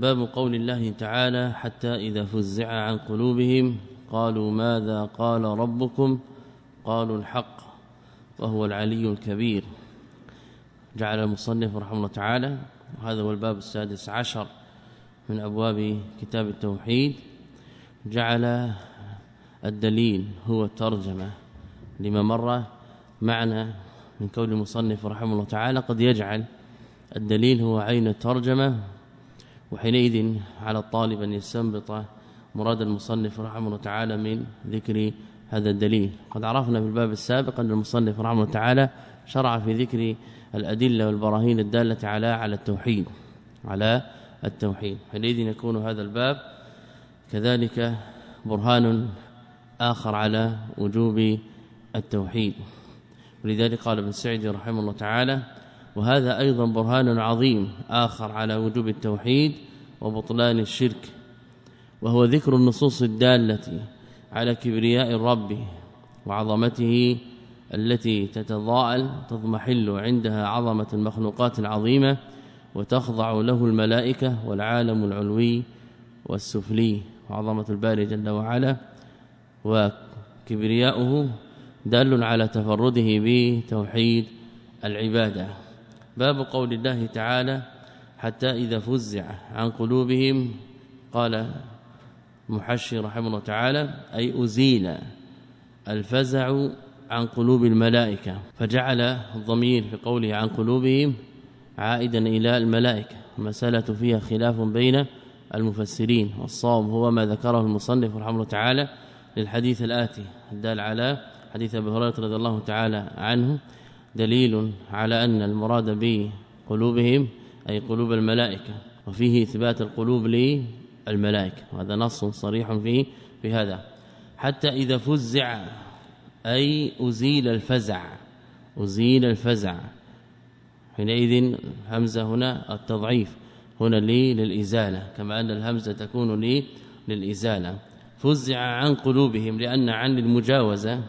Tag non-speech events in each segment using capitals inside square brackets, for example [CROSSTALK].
باب قول الله تعالى حتى إذا فزع عن قلوبهم قالوا ماذا قال ربكم؟ قالوا الحق وهو العلي الكبير. جعل المصنف رحمه الله تعالى وهذا هو الباب السادس عشر من أبواب كتاب التوحيد جعل الدليل هو الترجمة لما مر معنا من كون المصنف رحمه الله تعالى قد يجعل الدليل هو عين الترجمة وحينئذ على الطالب أن يستنبط مراد المصنف رحمه الله تعالى من ذكر هذا الدليل. قد عرفنا في الباب السابق أن المصنف رحمه الله تعالى شرع في ذكر الأدلة والبراهين الدالة على على التوحيد على التوحيد. حينئذ يكون هذا الباب كذلك برهان آخر على وجوب التوحيد. ولذلك قال ابن سعيد رحمه الله تعالى وهذا أيضا برهان عظيم آخر على وجوب التوحيد وبطلان الشرك وهو ذكر النصوص الدالة على كبرياء الرب وعظمته التي تتضاءل تضمحل عندها عظمة المخلوقات العظيمة وتخضع له الملائكة والعالم العلوي والسفلي. وعظمة الباري جل وعلا وكبرياؤه دال على تفرده بتوحيد العبادة. باب قول الله تعالى حتى إذا فزع عن قلوبهم قال محشي رحمه الله تعالى أي أزيل الفزع عن قلوب الملائكة فجعل الضمير في قوله عن قلوبهم عائدا إلى الملائكة مسألة فيها خلاف بين المفسرين والصوم هو ما ذكره المصنف رحمه الله تعالى للحديث الآتي الدال على حديث أبي هريرة رضي الله تعالى عنه دليل على أن المراد بقلوبهم أي قلوب الملائكة وفيه إثبات القلوب للملائكة وهذا نص صريح فيه في هذا. حتى إذا فزع أي أزيل الفزع أزيل الفزع. حينئذ همزة هنا التضعيف هنا لي للإزالة كما أن الهمزة تكون لي للإزالة. فزع عن قلوبهم لأن عن المجاوزة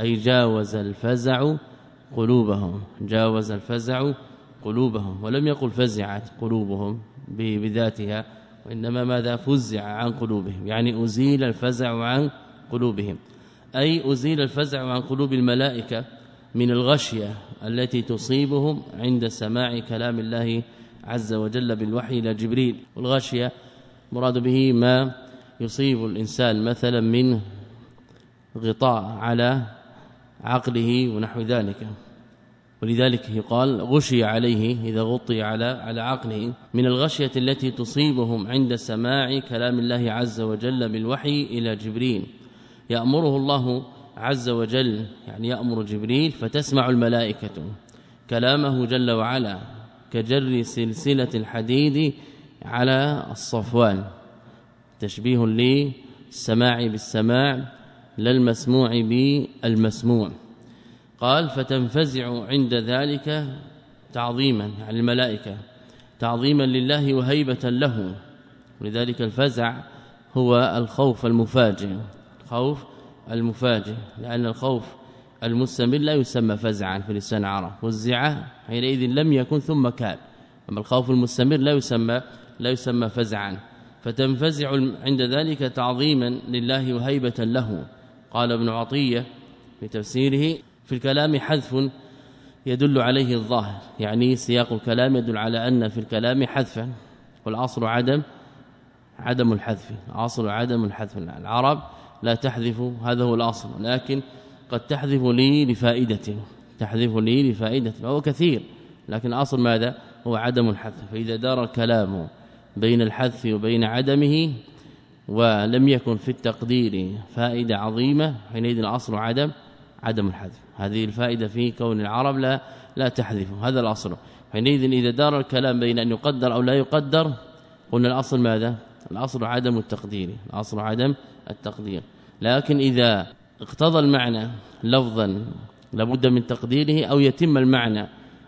أي جاوز الفزع قلوبهم. جاوز الفزع قلوبهم ولم يقل فزعت قلوبهم بذاتها وإنما ماذا؟ فزع عن قلوبهم. يعني أزيل الفزع عن قلوبهم. أي أزيل الفزع عن قلوب الملائكة من الغشية التي تصيبهم عند سماع كلام الله عز وجل بالوحي إلى جبريل. والغشية مراد به ما يصيب الإنسان مثلا من غطاء على عقله ونحو ذلك. ولذلك يقال غشي عليه إذا غطي على على عقله من الغشية التي تصيبهم عند سماع كلام الله عز وجل بالوحي إلى جبريل. يأمره الله عز وجل يعني يأمر جبريل فتسمع الملائكة كلامه جل وعلا كجر سلسلة الحديد على الصفوان. تشبيه للسماع بالسماع لا المسموع بالمسموع. قال فتنفزع عند ذلك تعظيما يعني الملائكة تعظيما لله وهيبة له. ولذلك الفزع هو الخوف المفاجئ خوف المفاجئ لأن الخوف المستمر لا يسمى فزعا في لسان العرب والزعه حينئذ لم يكن ثم كان. أما الخوف المستمر لا يسمى لا يسمى فزعا. فتنفزع عند ذلك تعظيما لله وهيبة له. قال ابن عطية في تفسيره في الكلام حذف يدل عليه الظاهر يعني سياق الكلام يدل على أن في الكلام حذفا والاصل عدم عدم الحذف اصل عدم الحذف العرب لا تحذف هذا هو الأصل لكن قد تحذف لي لفائدته تحذف لي لفائدته وهو كثير لكن اصل ماذا؟ هو عدم الحذف فإذا دار الكلام بين الحذف وبين عدمه ولم يكن في التقدير فائدة عظيمة حينئذ الاصل عدم عدم الحذف. هذه الفائدة في كون العرب لا لا تحذف هذا الاصل حينئذ إذا دار الكلام بين أن يقدر أو لا يقدر قلنا الأصل ماذا؟ الاصل عدم التقدير الاصل عدم التقدير. لكن إذا اقتضى المعنى لفظا لابد من تقديره أو يتم المعنى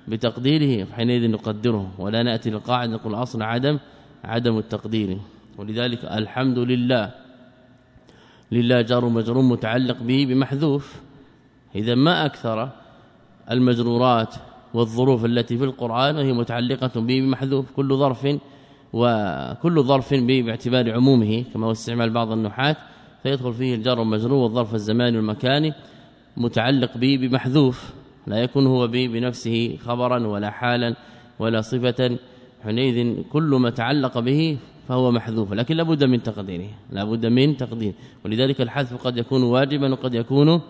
بتقديره حينئذ نقدره. ولا نأتي للقاعده نقول اصل عدم عدم التقدير. ولذلك الحمد لله. لله جار مجرور متعلق به بمحذوف. إذا ما أكثر المجرورات والظروف التي في القرآن وهي متعلقة به بمحذوف كل ظرف وكل ظرف به باعتبار عمومه كما هو استعمال بعض النحاة فيدخل فيه الجار والمجرور والظرف الزماني والمكاني متعلق به بمحذوف. لا يكون هو به بنفسه خبرا ولا حالا ولا صفة. حينئذ كل ما تعلق به فهو محذوف لكن لابد من تقديره لابد من تقدير. ولذلك الحذف قد يكون واجبا وقد يكون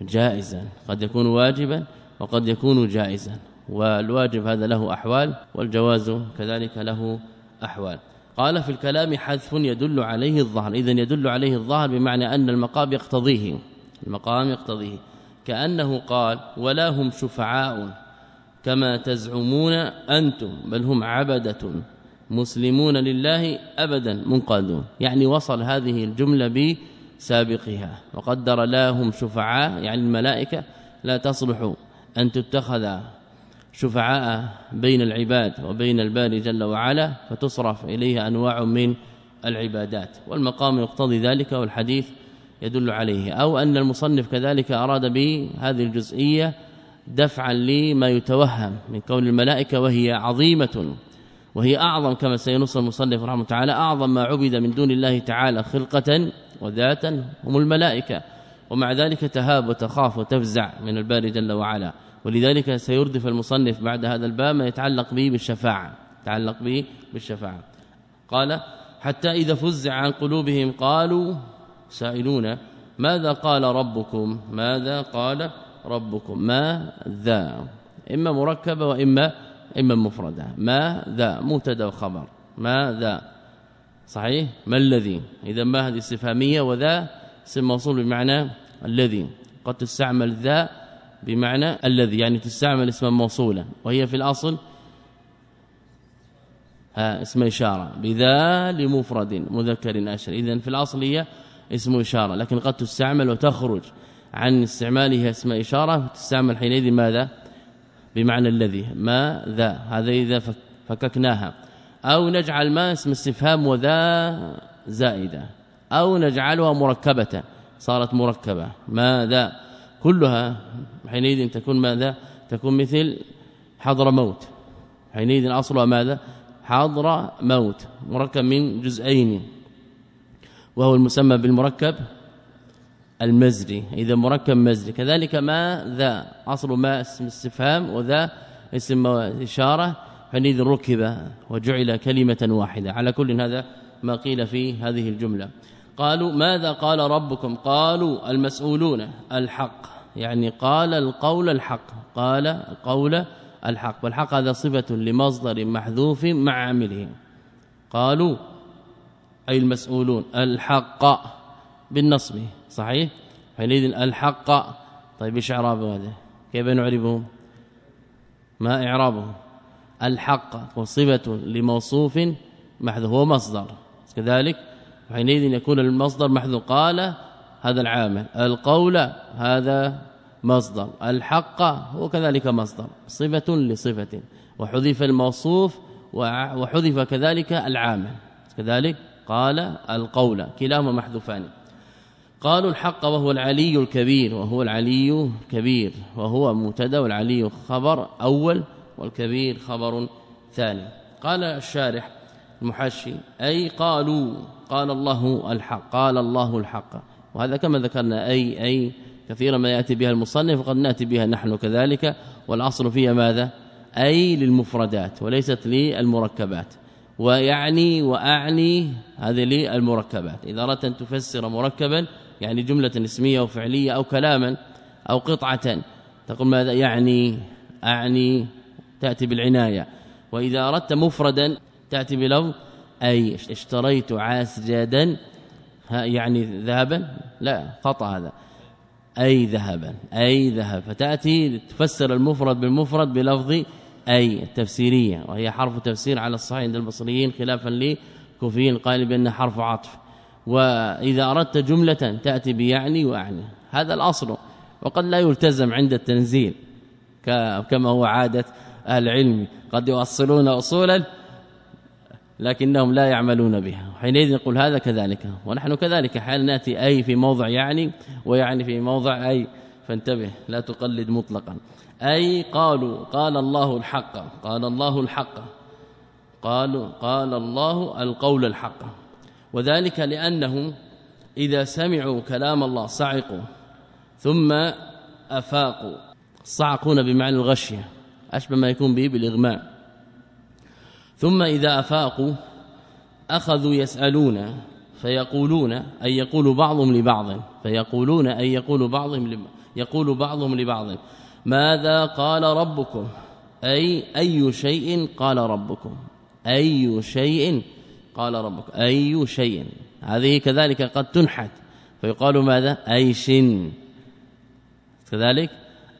جائزا. قد يكون واجبا وقد يكون جائزا. والواجب هذا له أحوال والجواز كذلك له أحوال. قال في الكلام حذف يدل عليه الظهر. اذا يدل عليه الظهر بمعنى أن المقام يقتضيه. المقام يقتضيه. كأنه قال ولا هم شفعاء كما تزعمون أنتم بل هم عبدة. مسلمون لله ابدا منقادون. يعني وصل هذه الجملة بسابقها. وقدر لا هم شفعاء يعني الملائكة لا تصلح أن تتخذ شفعاء بين العباد وبين الباري جل وعلا فتصرف إليه أنواع من العبادات. والمقام يقتضي ذلك والحديث يدل عليه. أو أن المصنف كذلك أراد به هذه الجزئية دفعا لما يتوهم من كون الملائكة وهي عظيمة. وهي أعظم كما سينص المصنف رحمه تعالى أعظم ما عبد من دون الله تعالى خلقة وذاتا هم الملائكة. ومع ذلك تهاب وتخاف وتفزع من الباري جل وعلا. ولذلك سيردف المصنف بعد هذا الباب ما يتعلق به بالشفاعة يتعلق به بالشفاعة. قال حتى إذا فزع عن قلوبهم قالوا سائلون ماذا قال ربكم؟ ماذا قال ربكم؟ ما ذا إما مركبة وإما إما مفردة. ما ذا؟ مبتدا وخبر. ما ذا؟ صحيح؟ ما الذي؟ إذا ما هذه استفهامية وذا اسم موصول بمعنى الذي. قد تستعمل ذا بمعنى الذي يعني تستعمل اسما موصولا. وهي في الأصل ها اسم إشارة. بذا لمفرد مذكر أشر. إذا في الأصل هي اسم إشارة لكن قد تستعمل وتخرج عن استعمالها اسم إشارة تستعمل حينئذ ماذا؟ بمعنى الذي ما ذا هذا إذا فككناها. أو نجعل ما اسم استفهام وذا زائدة. أو نجعلها مركبة صارت مركبة. ماذا كلها حينئذ تكون ماذا تكون مثل حضر موت. حينئذ أصلها ماذا حضر موت مركب من جزئين. وهو المسمى بالمركب المزري إذا مركب مزري. كذلك ما ذا أصل ما اسم استفهام وذا اسم إشارة حينئذ ركب وجعل كلمة واحدة. على كل هذا ما قيل في هذه الجملة. قالوا ماذا قال ربكم؟ قالوا المسؤولون الحق. يعني قال القول الحق. قال قول الحق. والحق هذا صفة لمصدر محذوف مع عامله قالوا أي المسؤولون؟ الحق بالنصب. صحيح؟ حينئذ الحق. طيب إيش إعرابه هذا؟ كيف نعربه ما اعرابه الحق وصفه لموصوف محذوف هو مصدر. كذلك حينئذ يكون المصدر محذوف. قال هذا العامل القول هذا مصدر الحق هو كذلك مصدر صفة لصفة. وحذف الموصوف وحذف كذلك العامل. كذلك قال القول كلاهما محذوفان. قالوا الحق وهو العلي الكبير وهو العلي كبير وهو مبتدا والعلي خبر أول والكبير خبر ثاني. قال الشارح المحشي أي قالوا قال الله الحق قال الله الحق. وهذا كما ذكرنا أي أي كثيرا ما يأتي بها المصنف وقد نأتي بها نحن كذلك. والأصل فيها ماذا؟ أي للمفردات وليست للمركبات. ويعني وأعني هذه للمركبات. إذا أردت أن تفسر مركبا يعني جملة اسمية أو فعلية أو كلاما أو قطعة. تقول ماذا؟ يعني أعني تأتي بالعناية. وإذا أردت مفردا تأتي بلفظ أي اشتريت عاسجدا يعني ذهبا؟ لا خطأ هذا. أي ذهبا أي ذهب. فتأتي تفسر المفرد بالمفرد بلفظ أي التفسيريه وهي حرف تفسير على الصحيح عند البصريين خلافا كوفيين قال بأنه حرف عطف. وإذا أردت جملة تأتي بيعني وأعني. هذا الأصل وقد لا يلتزم عند التنزيل كما هو عادة أهل العلم. قد يوصلون أصولا لكنهم لا يعملون بها. حينئذ نقول هذا كذلك. ونحن كذلك. حال نأتي أي في موضع يعني ويعني في موضع أي فانتبه لا تقلد مطلقا. أي قالوا قال الله الحق قال الله الحق قالوا قال الله القول الحق. وذلك لأنهم إذا سمعوا كلام الله صعقوا ثم أفاقوا. صعقون بمعنى الغشيه أشبه ما يكون به بالإغماء. ثم إذا أفاقوا أخذوا يسألون فيقولون أي يقول بعضهم لبعض فيقولون أي يقول بعضهم يقول بعضهم لبعض. ماذا قال ربكم؟ أي أي شيء قال ربكم؟ أي شيء قال ربكم أي شيء؟ هذه كذلك قد تنحت. فيقال ماذا؟ أي شن كذلك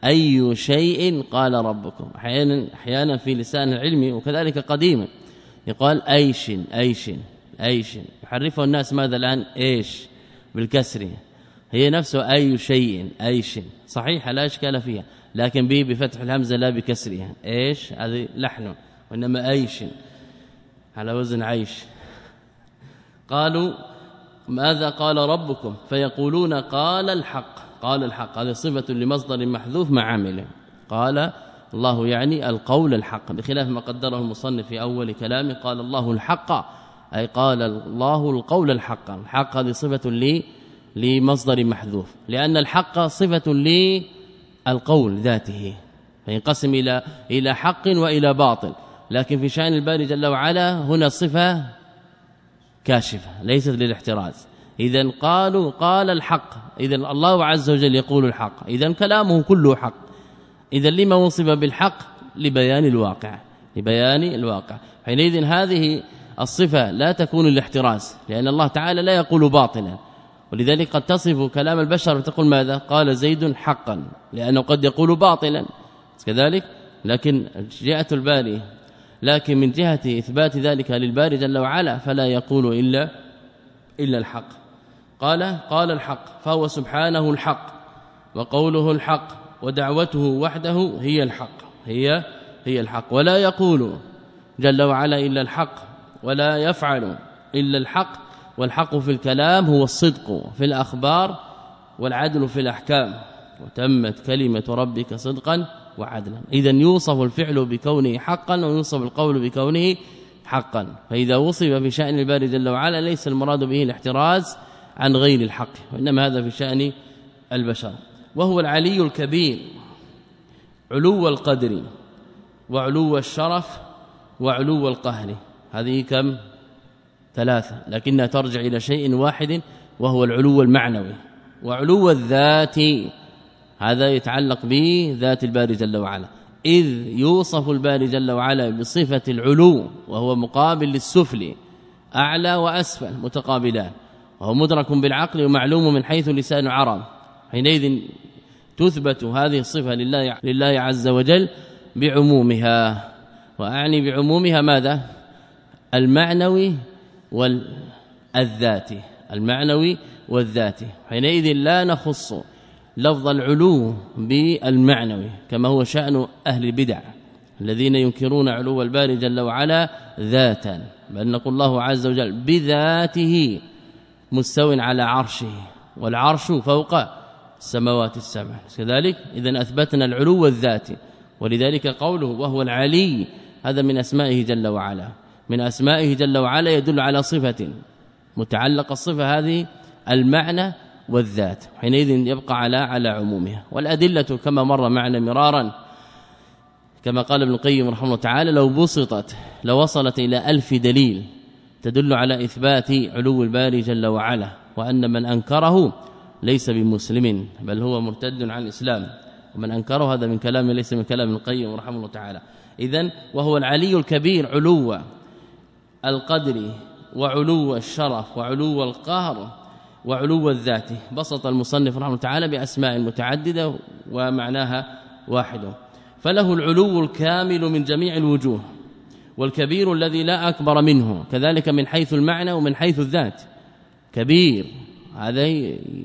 أي شيء؟ قال ربكم. أحيانا أحيانا في لسان العلم وكذلك قديما. يقال إيش إيش إيش يحرفه الناس ماذا الآن؟ إيش؟ بالكسر. هي نفسه أي شيء إيش صحيح لا إشكال فيها. لكن به بفتح الهمزة لا بكسرها. إيش؟ هذه لحن وإنما إيش على وزن عيش. قالوا ماذا قال ربكم؟ فيقولون قال الحق. قال الحق هذه صفة لمصدر محذوف مع عامله قال الله يعني القول الحق. بخلاف ما قدره المصنف في أول كلامه قال الله الحق أي قال الله القول الحق. الحق هذه صفة لي لمصدر محذوف. لأن الحق صفة للقول ذاته. فينقسم إلى إلى حق وإلى باطل. لكن في شأن الباري جل وعلا هنا صفة كاشفة ليست للاحتراز. اذا قالوا قال الحق. اذا الله عز وجل يقول الحق. اذا كلامه كله حق. اذا لما وصف بالحق؟ لبيان الواقع. لبيان الواقع. حينئذ هذه الصفة لا تكون الاحتراز لأن الله تعالى لا يقول باطلا. ولذلك قد تصف كلام البشر وتقول ماذا؟ قال زيد حقا لأنه قد يقول باطلا. كذلك؟ لكن جاءت الباري لكن من جهة إثبات ذلك للباري جل وعلا فلا يقول إلا إلا الحق. قال قال الحق فهو سبحانه الحق وقوله الحق ودعوته وحده هي الحق هي هي الحق. ولا يقول جل وعلا إلا الحق ولا يفعل إلا الحق والحق في الكلام هو الصدق في الأخبار والعدل في الأحكام. وتمت كلمة ربك صدقا وعدلا. اذا يوصف الفعل بكونه حقا ويوصف القول بكونه حقا. فإذا وصف بشان الباري جل وعلا ليس المراد به الاحتراز عن غير الحق وإنما هذا في شأن البشر. وهو العلي الكبير علو القدر وعلو الشرف وعلو القهر. هذه كم؟ ثلاثة. لكنها ترجع إلى شيء واحد وهو العلو المعنوي. وعلو الذات هذا يتعلق بذات الباري جل وعلا. إذ يوصف الباري جل وعلا بصفة العلو وهو مقابل للسفل أعلى وأسفل متقابلان وهو مدرك بالعقل ومعلوم من حيث لسان عرب. حينئذ تثبت هذه الصفة لله لله عز وجل بعمومها. وأعني بعمومها ماذا؟ المعنوي والذاتي. المعنوي والذاتي. حينئذ لا نخص لفظ العلو بالمعنوي كما هو شأن أهل البدع الذين ينكرون علو الباري جل وعلا ذاتا بل نقول الله عز وجل بذاته مستو على عرشه والعرش فوق السماوات السبع. كذلك اذا أثبتنا العلو الذاتي ولذلك قوله وهو العلي هذا من أسمائه جل وعلا من أسمائه جل وعلا يدل على صفة متعلق الصفة هذه المعنى والذات حينئذ يبقى على على عمومها. والأدلة كما مر معنا مرارا كما قال ابن القيم رحمه الله تعالى لو بسطت لوصلت إلى ألف دليل تدل على إثبات علو الباري جل وعلا وأن من أنكره ليس بمسلم بل هو مرتد عن الإسلام. ومن أنكره هذا من كلام ليس من كلام القيم رحمه الله تعالى. اذا وهو العلي الكبير علو القدر وعلو الشرف وعلو القهر وعلو الذات. بسط المصنف رحمه الله تعالى بأسماء متعددة ومعناها واحد. فله العلو الكامل من جميع الوجوه والكبير الذي لا أكبر منه كذلك من حيث المعنى ومن حيث الذات. كبير هذا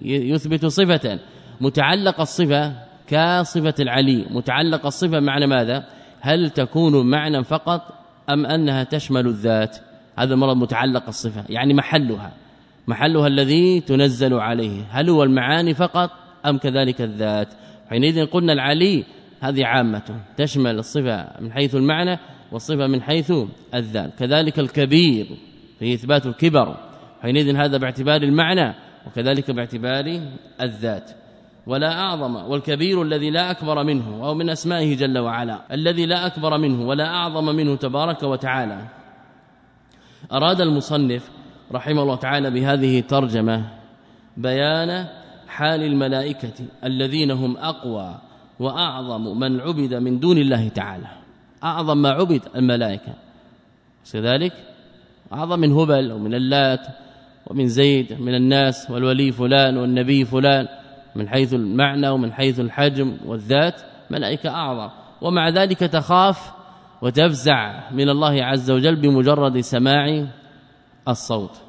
يثبت صفة. متعلق الصفة كصفة العلي متعلق الصفة معنى ماذا؟ هل تكون معنى فقط أم أنها تشمل الذات؟ هذا المرض متعلق الصفة يعني محلها. محلها الذي تنزل عليه. هل هو المعاني فقط أم كذلك الذات؟ حينئذ قلنا العلي هذه عامة تشمل الصفة من حيث المعنى والصفة من حيث الذات. كذلك الكبير في إثبات الكبر. حينئذ هذا باعتبار المعنى وكذلك باعتبار الذات. ولا أعظم والكبير الذي لا أكبر منه أو من أسمائه جل وعلا. الذي لا أكبر منه ولا أعظم منه تبارك وتعالى. أراد المصنف رحمه الله تعالى بهذه الترجمة بيان حال الملائكة الذين هم أقوى وأعظم من عبد من دون الله تعالى. أعظم ما عبد الملائكة. كذلك؟ أعظم من هبل ومن اللات ومن زيد من الناس والولي فلان والنبي فلان من حيث المعنى ومن حيث الحجم والذات ملائكة أعظم. ومع ذلك تخاف وتفزع من الله عز وجل بمجرد سماع الصوت.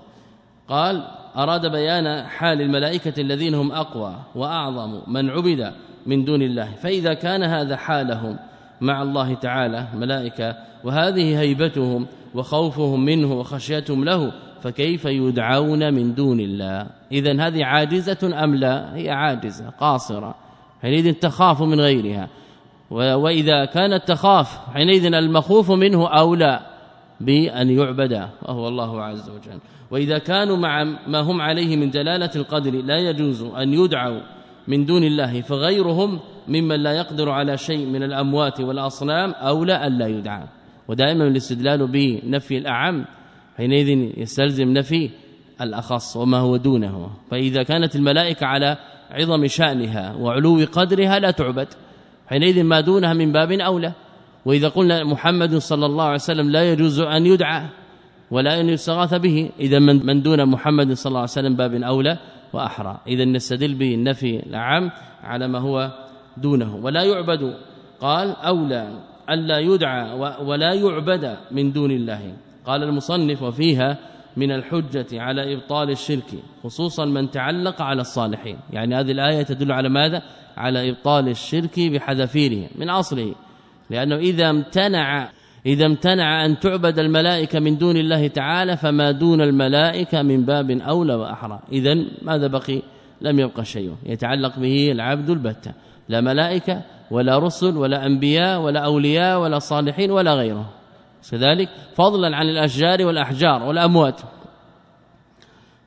قال أراد بيان حال الملائكة الذين هم أقوى وأعظم من عبد من دون الله فإذا كان هذا حالهم مع الله تعالى ملائكة وهذه هيبتهم وخوفهم منه وخشيتهم له فكيف يدعون من دون الله؟ اذا هذه عاجزة أم لا؟ هي عاجزة قاصرة حينئذ تخاف من غيرها. وإذا كانت تخاف حينئذ المخوف منه اولى بأن يعبد وهو الله عز وجل. وإذا كانوا مع ما هم عليه من دلالة القدر لا يجوز أن يدعوا من دون الله فغيرهم ممن لا يقدر على شيء من الأموات والأصنام اولى الا يدعى. ودائما الاستدلال بنفي الأعم حينئذ يستلزم نفي الأخص وما هو دونه. فإذا كانت الملائكة على عظم شأنها وعلو قدرها لا تعبد حينئذ ما دونها من باب أولى. وإذا قلنا محمد صلى الله عليه وسلم لا يجوز أن يدعى ولا أن يستغاث به إذا من دون محمد صلى الله عليه وسلم باب أولى وأحرى. إذا نستدل بالنفي العام على ما هو دونه. ولا يعبد قال أولى ألا يدعى ولا يعبد من دون الله. قال المصنف وفيها من الحجة على إبطال الشرك خصوصا من تعلق على الصالحين. يعني هذه الآية تدل على ماذا؟ على إبطال الشرك بحذافيره من أصله. لأنه إذا امتنع إذا امتنع أن تعبد الملائكة من دون الله تعالى فما دون الملائكة من باب أولى وأحرى. إذا ماذا بقي؟ لم يبقى شيء. يتعلق به العبد البتة. لا ملائكة ولا رسل ولا أنبياء ولا أولياء ولا صالحين ولا غيره كذلك فضلا عن الأشجار والأحجار والأموات.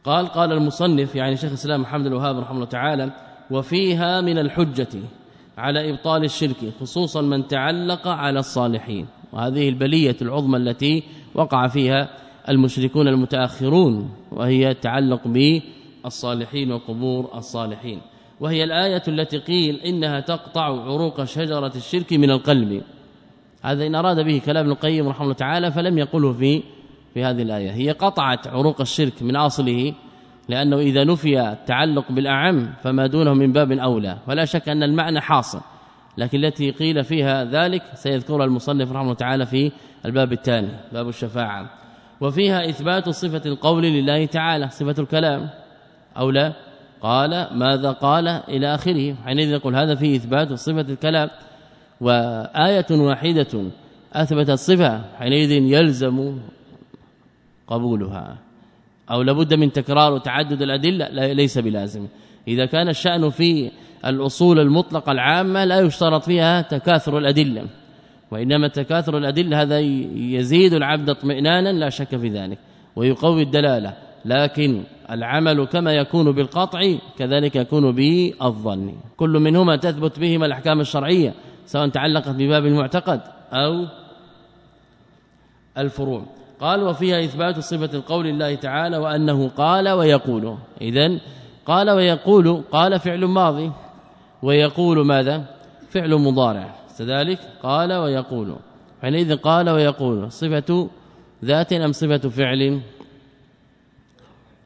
قال قال المصنف يعني شيخ الإسلام محمد الوهاب رحمه الله تعالى وفيها من الحجة. على إبطال الشرك خصوصا من تعلق على الصالحين. وهذه البلية العظمى التي وقع فيها المشركون المتأخرون وهي التعلق بالصالحين وقبور الصالحين. وهي الآية التي قيل إنها تقطع عروق شجرة الشرك من القلب. هذا إن أراد به كلام ابن القيم رحمه الله تعالى فلم يقله في في هذه الآية. هي قطعت عروق الشرك من أصله لأنه إذا نفي التعلق بالأعم فما دونه من باب أولى. ولا شك أن المعنى حاصل لكن التي قيل فيها ذلك سيذكرها المصنف رحمه الله تعالى في الباب الثاني باب الشفاعة. وفيها إثبات صفة القول لله تعالى صفة الكلام. أو لا؟ قال ماذا قال؟ إلى آخره. حينئذ يقول هذا فيه إثبات صفة الكلام. وآية واحدة أثبت الصفة حينئذ يلزم قبولها. أو لابد من تكرار وتعدد الأدلة ليس بلازم. إذا كان الشأن في الأصول المطلقة العامة لا يشترط فيها تكاثر الأدلة وإنما تكاثر الأدلة هذا يزيد العبد اطمئنانا لا شك في ذلك ويقوي الدلالة. لكن العمل كما يكون بالقطع كذلك يكون بالظن. كل منهما تثبت بهما الأحكام الشرعية سواء تعلقت بباب المعتقد أو الفروع. قال وفيها إثبات صفة القول الله تعالى وأنه قال ويقول. إذن قال ويقول قال فعل ماضي. ويقول ماذا؟ فعل مضارع. كذلك قال ويقول. حينئذ قال ويقول. صفة ذات أم صفة فعل؟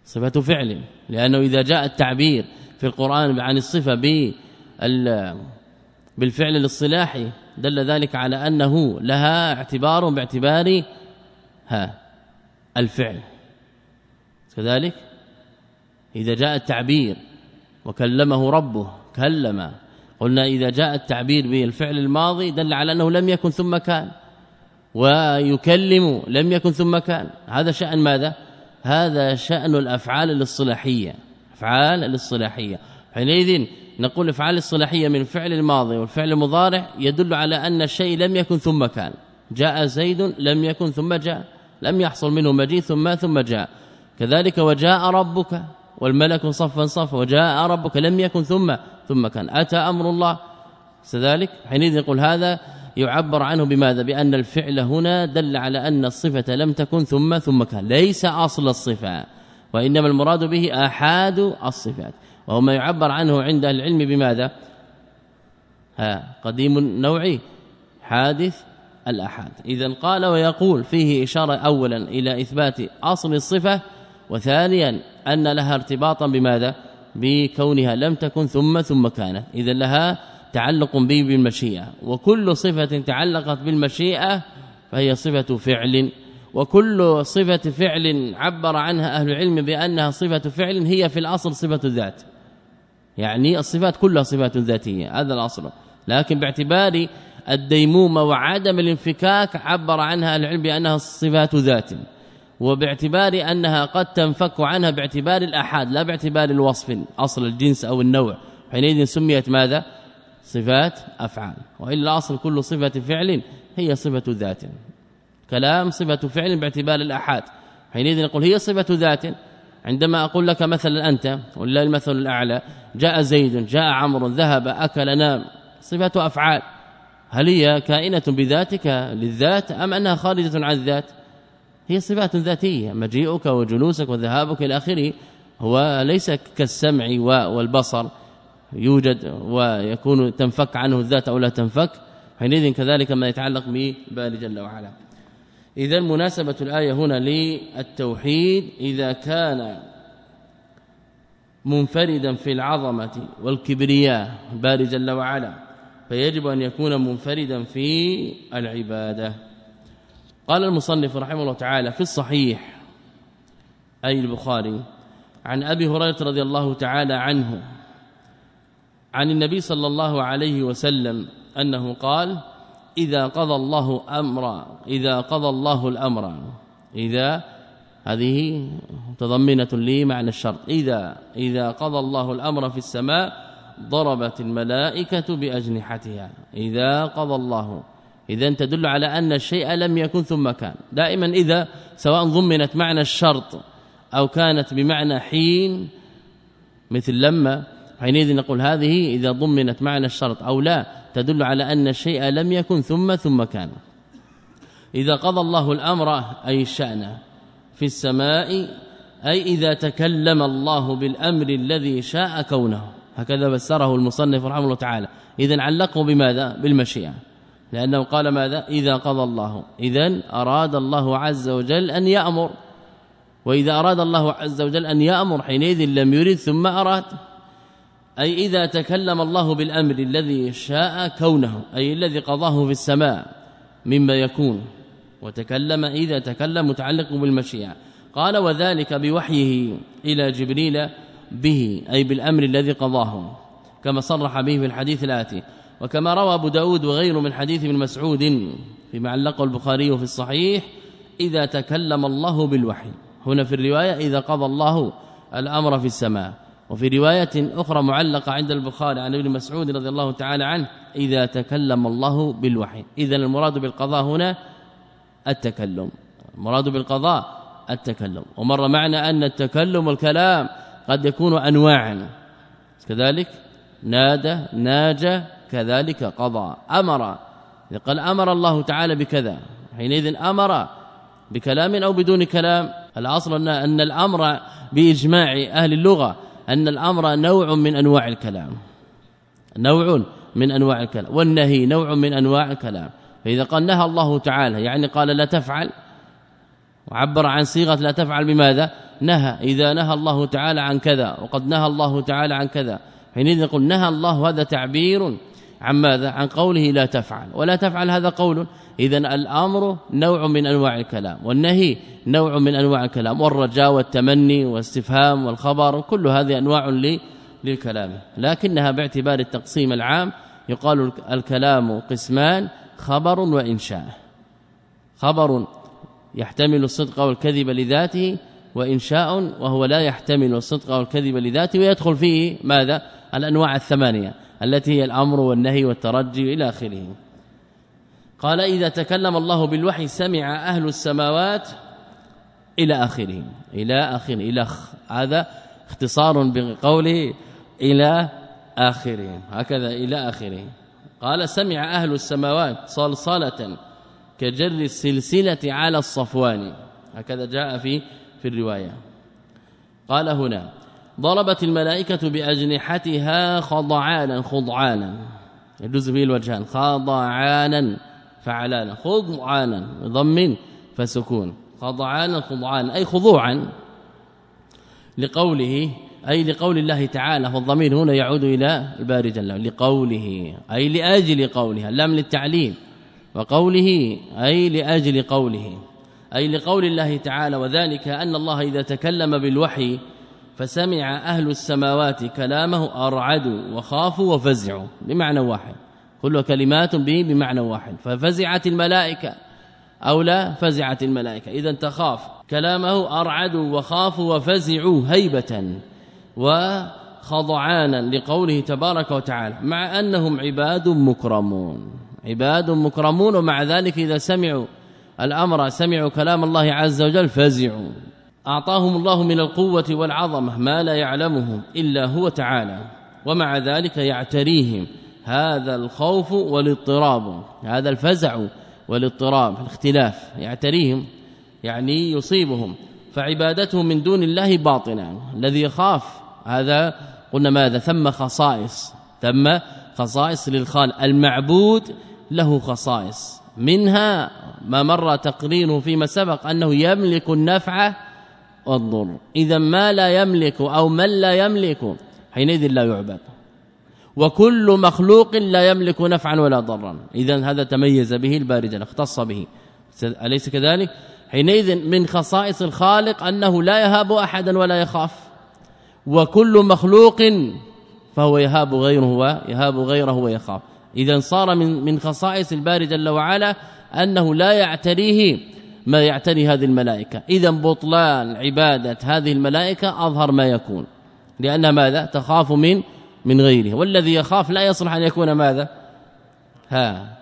صفة فعل. لأنه إذا جاء التعبير في القرآن عن الصفة بال بالفعل الاصطلاحي دل ذلك على أنه لها اعتبار باعتبار ها الفعل. كذلك إذا جاء التعبير وكلمه ربه كلم. قلنا إذا جاء التعبير بالفعل الماضي دل على أنه لم يكن ثم كان. ويكلم لم يكن ثم كان. هذا شأن ماذا؟ هذا شأن الأفعال الاصطلاحية. أفعال الاصطلاحية. حينئذ نقول أفعال الصلاحيه من فعل الماضي والفعل المضارع يدل على أن الشيء لم يكن ثم كان. جاء زيد لم يكن ثم جاء. لم يحصل منه مجيء ثم ثم جاء. كذلك وجاء ربك والملك صفا صفا وجاء ربك لم يكن ثم ثم كان. أتى أمر الله. كذلك حينئذ يقول هذا يعبر عنه بماذا؟ بأن الفعل هنا دل على أن الصفة لم تكن ثم ثم كان. ليس أصل الصفة وإنما المراد به أحاد الصفات. وهو ما يعبر عنه عند العلم بماذا؟ ها قديم النوع حادث الأحاد. اذا قال ويقول فيه إشارة اولا إلى إثبات أصل الصفة وثانيا أن لها ارتباطا بماذا؟ بكونها لم تكن ثم ثم كانت. اذا لها تعلق به بالمشيئة. وكل صفة تعلقت بالمشيئة فهي صفة فعل. وكل صفة فعل عبر عنها أهل العلم بأنها صفة فعل هي في الأصل صفة ذات يعني الصفات كلها صفات ذاتية هذا الأصل. لكن باعتبار الديمومه وعدم الانفكاك عبر عنها العلم بأنها صفات ذات وباعتبار أنها قد تنفك عنها باعتبار الأحاد لا باعتبار الوصف أصل الجنس أو النوع. حينئذ سميت ماذا؟ صفات أفعال. وإلا أصل كل صفة فعل هي صفة ذات. كلام صفة فعل باعتبار الأحاد. حينئذ نقول هي صفة ذات. عندما أقول لك مثلا أنت ولله المثل الأعلى جاء زيد جاء عمرو ذهب أكل نام صفة أفعال. هل هي كائنة بذاتك للذات أم أنها خارجة عن الذات؟ هي صفات ذاتية مجيئك وجلوسك وذهابك إلى آخره هو ليس كالسمع والبصر. يوجد ويكون تنفك عنه الذات أو لا تنفك. حينئذ كذلك ما يتعلق ببال جل وعلا. إذا مناسبة الآية هنا للتوحيد. إذا كان منفردا في العظمة والكبرياء باري جل وعلا فيجب أن يكون منفردا في العبادة. قال المصنف رحمه الله تعالى في الصحيح أي البخاري عن أبي هريرة رضي الله تعالى عنه عن النبي صلى الله عليه وسلم أنه قال إذا قضى الله أمرا إذا قضى الله الأمر إذا هذه متضمنة لي معنى الشرط إذا إذا قضى الله الأمر في السماء ضربت الملائكة بأجنحتها. إذا قضى الله إذا تدل على أن الشيء لم يكن ثم كان. دائما إذا سواء ضمنت معنى الشرط أو كانت بمعنى حين مثل لما حينئذ نقول هذه إذا ضمنت معنى الشرط أو لا تدل على أن الشيء لم يكن ثم ثم كان. إذا قضى الله الأمر أي الشأن في السماء أي إذا تكلم الله بالأمر الذي شاء كونه. هكذا فسره المصنف رحمه الله تعالى. إذا علقه بماذا؟ بالمشيئة. لأنه قال ماذا؟ إذا قضى الله. إذا أراد الله عز وجل أن يأمر. وإذا أراد الله عز وجل أن يأمر حينئذ لم يرد ثم أراد. أي إذا تكلم الله بالأمر الذي شاء كونه أي الذي قضاه في السماء مما يكون. وتكلم إذا تكلم متعلق بالمشيئة. قال وذلك بوحيه إلى جبريل به أي بالأمر الذي قضاه كما صرح به في الحديث الآتي. وكما روى أبو داود وغيره من حديث ابن مسعود فيما علقه البخاري في الصحيح إذا تكلم الله بالوحي. هنا في الرواية إذا قضى الله الأمر في السماء. وفي رواية أخرى معلقة عند البخاري عن ابن مسعود رضي الله تعالى عنه إذا تكلم الله بالوحي. اذا المراد بالقضاء هنا التكلم. المراد بالقضاء التكلم. ومر معنا أن التكلم والكلام قد يكون انواعا. كذلك نادى ناجى كذلك قضى أمر. قال أمر الله تعالى بكذا حينئذ أمر بكلام أو بدون كلام. الأصل أن الأمر بإجماع أهل اللغة أن الأمر نوع من أنواع الكلام. نوع من أنواع الكلام. والنهي نوع من أنواع الكلام. فإذا قال نهى الله تعالى يعني قال لا تفعل وعبر عن صيغة لا تفعل بماذا؟ نهى إذا نهى الله تعالى عن كذا وقد نهى الله تعالى عن كذا. حينئذ نقول نهى الله هذا تعبير عن ماذا؟ عن قوله لا تفعل. ولا تفعل هذا قول. اذا الأمر نوع من أنواع الكلام والنهي نوع من أنواع الكلام والرجاء والتمني والاستفهام والخبر كل هذه أنواع للكلام. لكنها باعتبار التقسيم العام يقال الكلام قسمان خبر وإنشاء. خبر يحتمل الصدق والكذب لذاته وانشاء وهو لا يحتمل الصدق والكذب لذاته ويدخل فيه ماذا؟ الأنواع الثمانية التي هي الأمر والنهي والترجي إلى آخره. قال إذا تكلم الله بالوحي سمع أهل السماوات إلى آخره. إلى آخره. إلى هذا اختصار بقوله إلى آخره. هكذا إلى آخره. قال سمع أهل السماوات صلصلة كجر السلسلة على الصفوان. هكذا جاء في في الرواية. قال هنا ضربت الملائكة بأجنحتها خضعانا خضعانا. يجوز به الوجهان خضعانا فعلانا. خضعانا ضم فسكون. خضعانا خضعانا. أي خضوعا. لقوله أي لقول الله تعالى فالضمير هنا يعود إلى الباري جل لقوله أي لأجل قوله اللام للتعليل. وقوله أي لأجل قوله أي لقول الله تعالى وذلك أن الله إذا تكلم بالوحي فسمع أهل السماوات كلامه أرعدوا وخافوا وفزعوا بمعنى واحد. كل كلمات به بمعنى واحد. ففزعت الملائكة أو لا فزعت الملائكة. إذا تخاف. كلامه أرعدوا وخافوا وفزعوا هيبة وخضعانا لقوله تبارك وتعالى مع أنهم عباد مكرمون. عباد مكرمون ومع ذلك إذا سمعوا الأمر سمعوا كلام الله عز وجل فزعوا. أعطاهم الله من القوة والعظمة ما لا يعلمه إلا هو تعالى ومع ذلك يعتريهم. هذا الخوف والاضطراب هذا الفزع والاضطراب الاختلاف. يعتريهم يعني يصيبهم. فعبادتهم من دون الله باطنا الذي يخاف هذا قلنا ماذا؟ ثم خصائص ثم خصائص للخالق. المعبود له خصائص. منها ما مر تقريره فيما سبق أنه يملك النفع والضر. إذا ما لا يملك أو من لا يملك حينئذ لا يعبد. وكل مخلوق لا يملك نفعا ولا ضرا. إذا هذا تميز به البارجة اختص به. أليس كذلك؟ حينئذ من خصائص الخالق أنه لا يهاب احدا ولا يخاف. وكل مخلوق فهو يهاب غيره ويهاب غيره ويخاف. إذا صار من من خصائص الباري جل وعلا أنه لا يعتريه ما يعتري هذه الملائكة. إذا بطلان عبادة هذه الملائكة أظهر ما يكون. لأن ماذا؟ تخاف من من غيره والذي يخاف لا يصلح أن يكون ماذا؟ ها.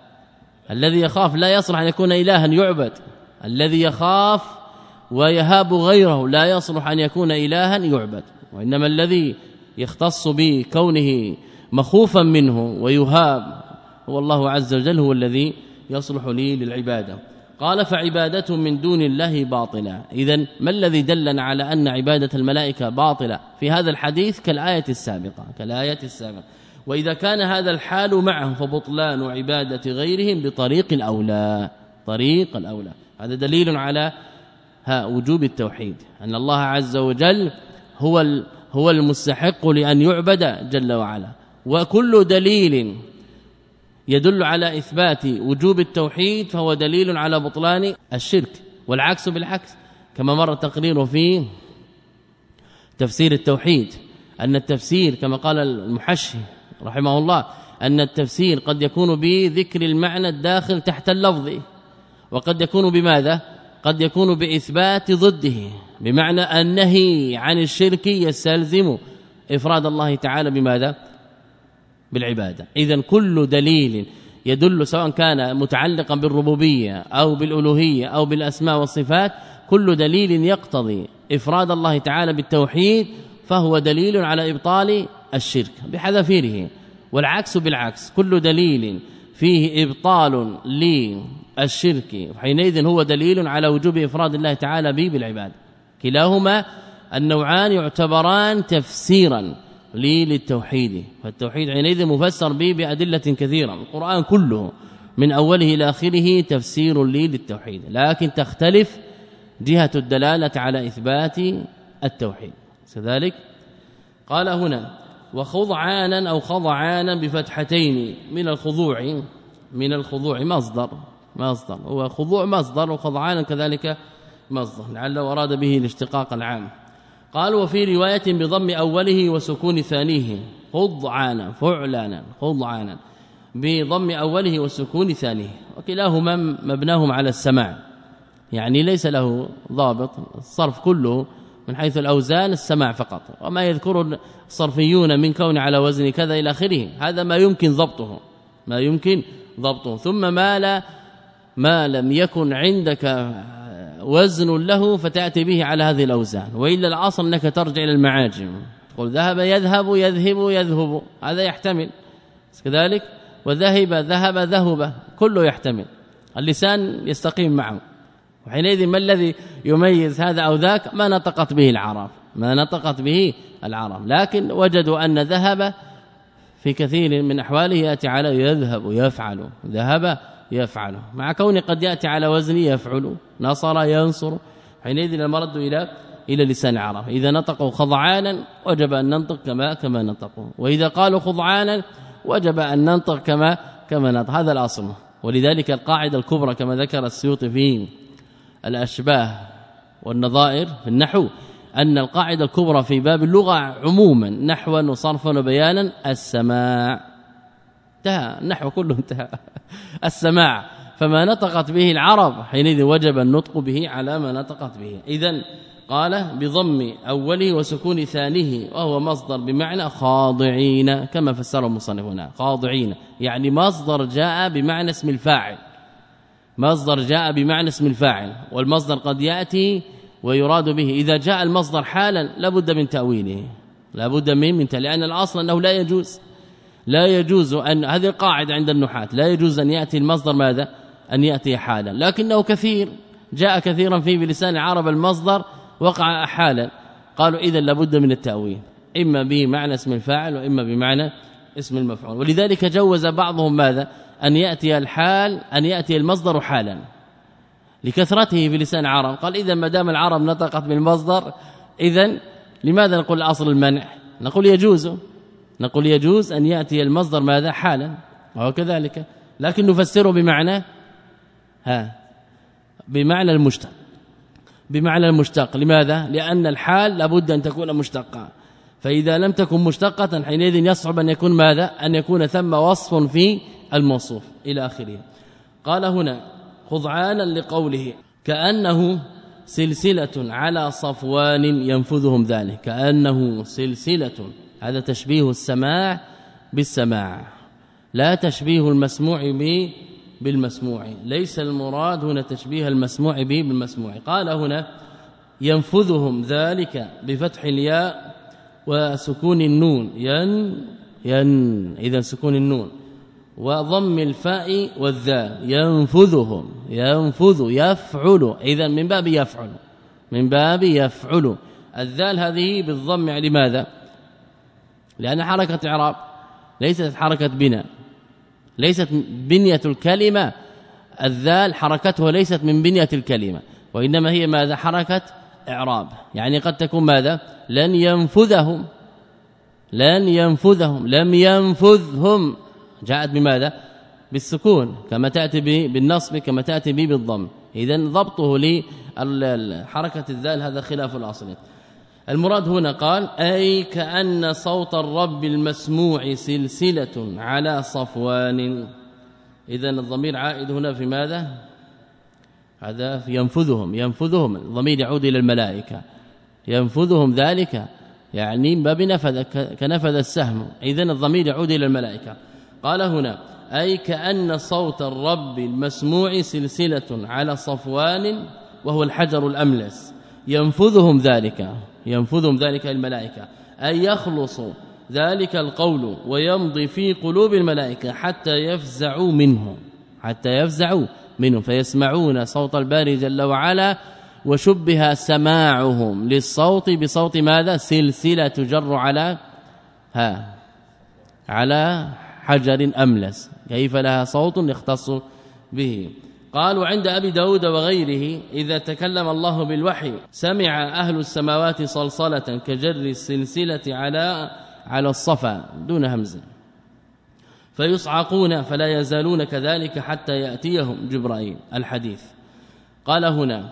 الذي يخاف لا يصلح أن يكون إلها يعبد. الذي يخاف ويهاب غيره لا يصلح أن يكون إلها يعبد. وإنما الذي يختص بكونه مخوفا منه ويهاب. هو الله عز وجل هو الذي يصلح لي للعبادة. قال فعبادته من دون الله باطلة. اذا ما الذي دلنا على أن عبادة الملائكة باطلة في هذا الحديث كالآية السابقة؟ كالآية السابقة. وإذا كان هذا الحال معهم فبطلان عبادة غيرهم بطريق الأولى. طريق الأولى. هذا دليل على ها وجوب التوحيد. أن الله عز وجل هو هو المستحق لأن يعبد جل وعلا. وكل دليل يدل على إثبات وجوب التوحيد فهو دليل على بطلان الشرك والعكس بالعكس كما مر تقريره في تفسير التوحيد أن التفسير كما قال المحشي رحمه الله أن التفسير قد يكون بذكر المعنى الداخل تحت اللفظ وقد يكون بماذا؟ قد يكون بإثبات ضده بمعنى النهي عن الشرك يستلزم إفراد الله تعالى بماذا؟ بالعبادة. اذا كل دليل يدل سواء كان متعلقا بالربوبية أو بالألوهية أو بالأسماء والصفات كل دليل يقتضي إفراد الله تعالى بالتوحيد فهو دليل على إبطال الشرك بحذافيره. والعكس بالعكس كل دليل فيه إبطال للشرك حينئذ هو دليل على وجوب إفراد الله تعالى به بالعباد كلاهما النوعان يعتبران تفسيرا لي للتوحيد. فالتوحيد حينئذ مفسر به بأدلة كثيرة. القرآن كله من أوله إلى آخره تفسير لي للتوحيد. لكن تختلف جهة الدلالة على إثبات التوحيد. كذلك قال هنا وخضعانا أو خضعانا بفتحتين من الخضوع من الخضوع مصدر مصدر. هو خضوع مصدر وخضعانا كذلك مصدر لعله أراد به الاشتقاق العام. قال وفي رواية بضم أوله وسكون ثانية خضعانا فعلانا خضعانا. بضم أوله وسكون ثانية وكلاهما مبناهم على السماع. يعني ليس له ضابط الصرف كله من حيث الأوزان السماع فقط. وما يذكر الصرفيون من كون على وزن كذا إلى آخره هذا ما يمكن ضبطه ما يمكن ضبطه. ثم ما لا ما لم يكن عندك وزن له فتأتي به على هذه الأوزان وإلا الأصل أنك ترجع إلى المعاجم. تقول ذهب يذهب يذهب يذهب هذا يحتمل. كذلك وذهب ذهب ذهب كله يحتمل. اللسان يستقيم معه. وحينئذ ما الذي يميز هذا أو ذاك؟ ما نطقت به العرب ما نطقت به العرب لكن وجدوا أن ذهب في كثير من أحواله يأتي على يذهب يفعل. ذهب يفعل مع كون قد يأتي على وزن يفعل. نصر ينصر. حينئذ المرد إلى إلى لسان العرب. إذا نطقوا خضعانا وجب أن ننطق كما كما نطقوا. وإذا قالوا خضعانا وجب أن ننطق كما كما نطق. هذا الأصل. ولذلك القاعدة الكبرى كما ذكر السيوطي في الأشباه والنظائر في النحو أن القاعدة الكبرى في باب اللغة عموما نحوا وصرفا وبيانا السماع. انتهى. النحو كله انتهى. السماع فما نطقت به العرب حينئذ وجب النطق به على ما نطقت به. اذا قال بضم أوله وسكون ثانية وهو مصدر بمعنى خاضعين كما فسره المصنف هنا خاضعين يعني مصدر جاء بمعنى اسم الفاعل. مصدر جاء بمعنى اسم الفاعل والمصدر قد يأتي ويراد به. إذا جاء المصدر حالا لابد من تأويله. لابد من من لأن الأصل أنه لا يجوز. لا يجوز ان هذه القاعدة عند النحاة. لا يجوز أن يأتي المصدر ماذا؟ أن يأتي حالا. لكنه كثير. جاء كثيرا في بلسان العرب المصدر وقع حالا. قالوا اذا لابد من التأويل. إما بمعنى اسم الفاعل وإما بمعنى اسم المفعول. ولذلك جوز بعضهم ماذا؟ أن يأتي الحال أن يأتي المصدر حالا. لكثرته في لسان العرب. قال اذا ما دام العرب نطقت بالمصدر اذا لماذا نقول أصل المنع؟ نقول يجوز. نقول يجوز أن يأتي المصدر ماذا حالا وهو كذلك. لكن نفسره بمعنى ها بمعنى المشتق. بمعنى المشتق. لماذا؟ لأن الحال لابد أن تكون مشتقه فإذا لم تكن مشتقة حينئذ يصعب أن يكون ماذا؟ أن يكون ثم وصف في الموصوف إلى آخره. قال هنا خضعانا لقوله كأنه سلسلة على صفوان ينفذهم ذلك. كأنه سلسلة هذا تشبيه السماع بالسماع لا تشبيه المسموع بالمسموع ليس المراد هنا تشبيه المسموع به بالمسموع. قال هنا ينفذهم ذلك بفتح الياء وسكون النون ين ين إذا سكون النون وضم الفاء والذال ينفذهم ينفذ يفعل إذا من باب يفعل من باب يفعل. الذال هذه بالضم لماذا لأن حركة اعراب ليست حركة بناء ليست بنية الكلمة. الذال حركته ليست من بنية الكلمة وإنما هي ماذا؟ حركة إعراب. يعني قد تكون ماذا؟ لن ينفذهم لن ينفذهم لم ينفذهم. جاءت بماذا؟ بالسكون كما تأتي بالنصب كما تأتي بالضم. اذا ضبطه لحركة الذال هذا خلاف الأصل. المراد هنا قال أي كأن صوت الرب المسموع سلسلة على صفوان. اذا الضمير عائد هنا في ماذا؟ هذا ينفذهم ينفذهم. الضمير يعود إلى الملائكة. ينفذهم ذلك يعني باب نفذ كنفذ السهم. اذا الضمير يعود إلى الملائكة. قال هنا أي كأن صوت الرب المسموع سلسلة على صفوان وهو الحجر الأملس. ينفذهم ذلك. ينفذهم ذلك الملائكة. أي يخلص ذلك القول ويمضي في قلوب الملائكة حتى يفزعوا منه حتى يفزعوا منه فيسمعون صوت الباري جل وعلا وشبه سماعهم للصوت بصوت ماذا؟ سلسلة تجر على ها على حجر أملس. كيف لها صوت يختص به. قالوا عند أبي داود وغيره إذا تكلم الله بالوحي سمع أهل السماوات صلصلة كجر السلسلة على على الصفا دون همزه فيصعقون فلا يزالون كذلك حتى يأتيهم جبرائيل الحديث. قال هنا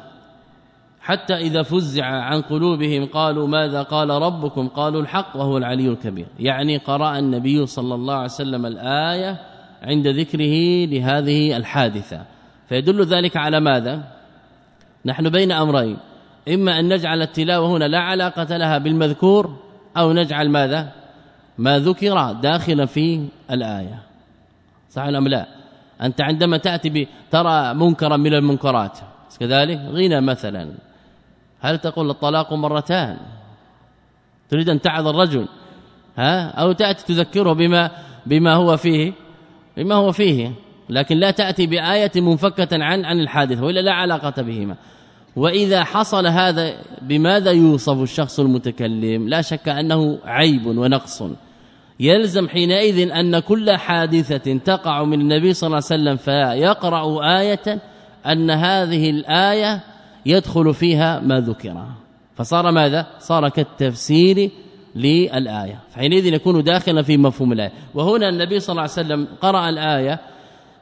حتى إذا فزع عن قلوبهم قالوا ماذا قال ربكم؟ قالوا الحق وهو العلي الكبير. يعني قرأ النبي صلى الله عليه وسلم الآية عند ذكره لهذه الحادثة. فيدل ذلك على ماذا؟ نحن بين أمرين. إما أن نجعل التلاوة هنا لا علاقة لها بالمذكور أو نجعل ماذا؟ ما ذكر داخلا في الآية. صح أم لا؟ أنت عندما تأتي ترى منكرا من المنكرات. كذلك غنى مثلا. هل تقول الطلاق مرتان؟ تريد أن تعظ الرجل ها؟ أو تأتي تذكره بما بما هو فيه بما هو فيه. لكن لا تأتي بآية منفكة عن عن الحادث وإلا لا علاقة بهما. وإذا حصل هذا بماذا يوصف الشخص المتكلم؟ لا شك أنه عيب ونقص. يلزم حينئذ أن كل حادثة تقع من النبي صلى الله عليه وسلم فيقرأ آية أن هذه الآية يدخل فيها ما ذكر. فصار ماذا؟ صار كالتفسير للآية. فحينئذ يكون داخلا في مفهوم الآية. وهنا النبي صلى الله عليه وسلم قرأ الآية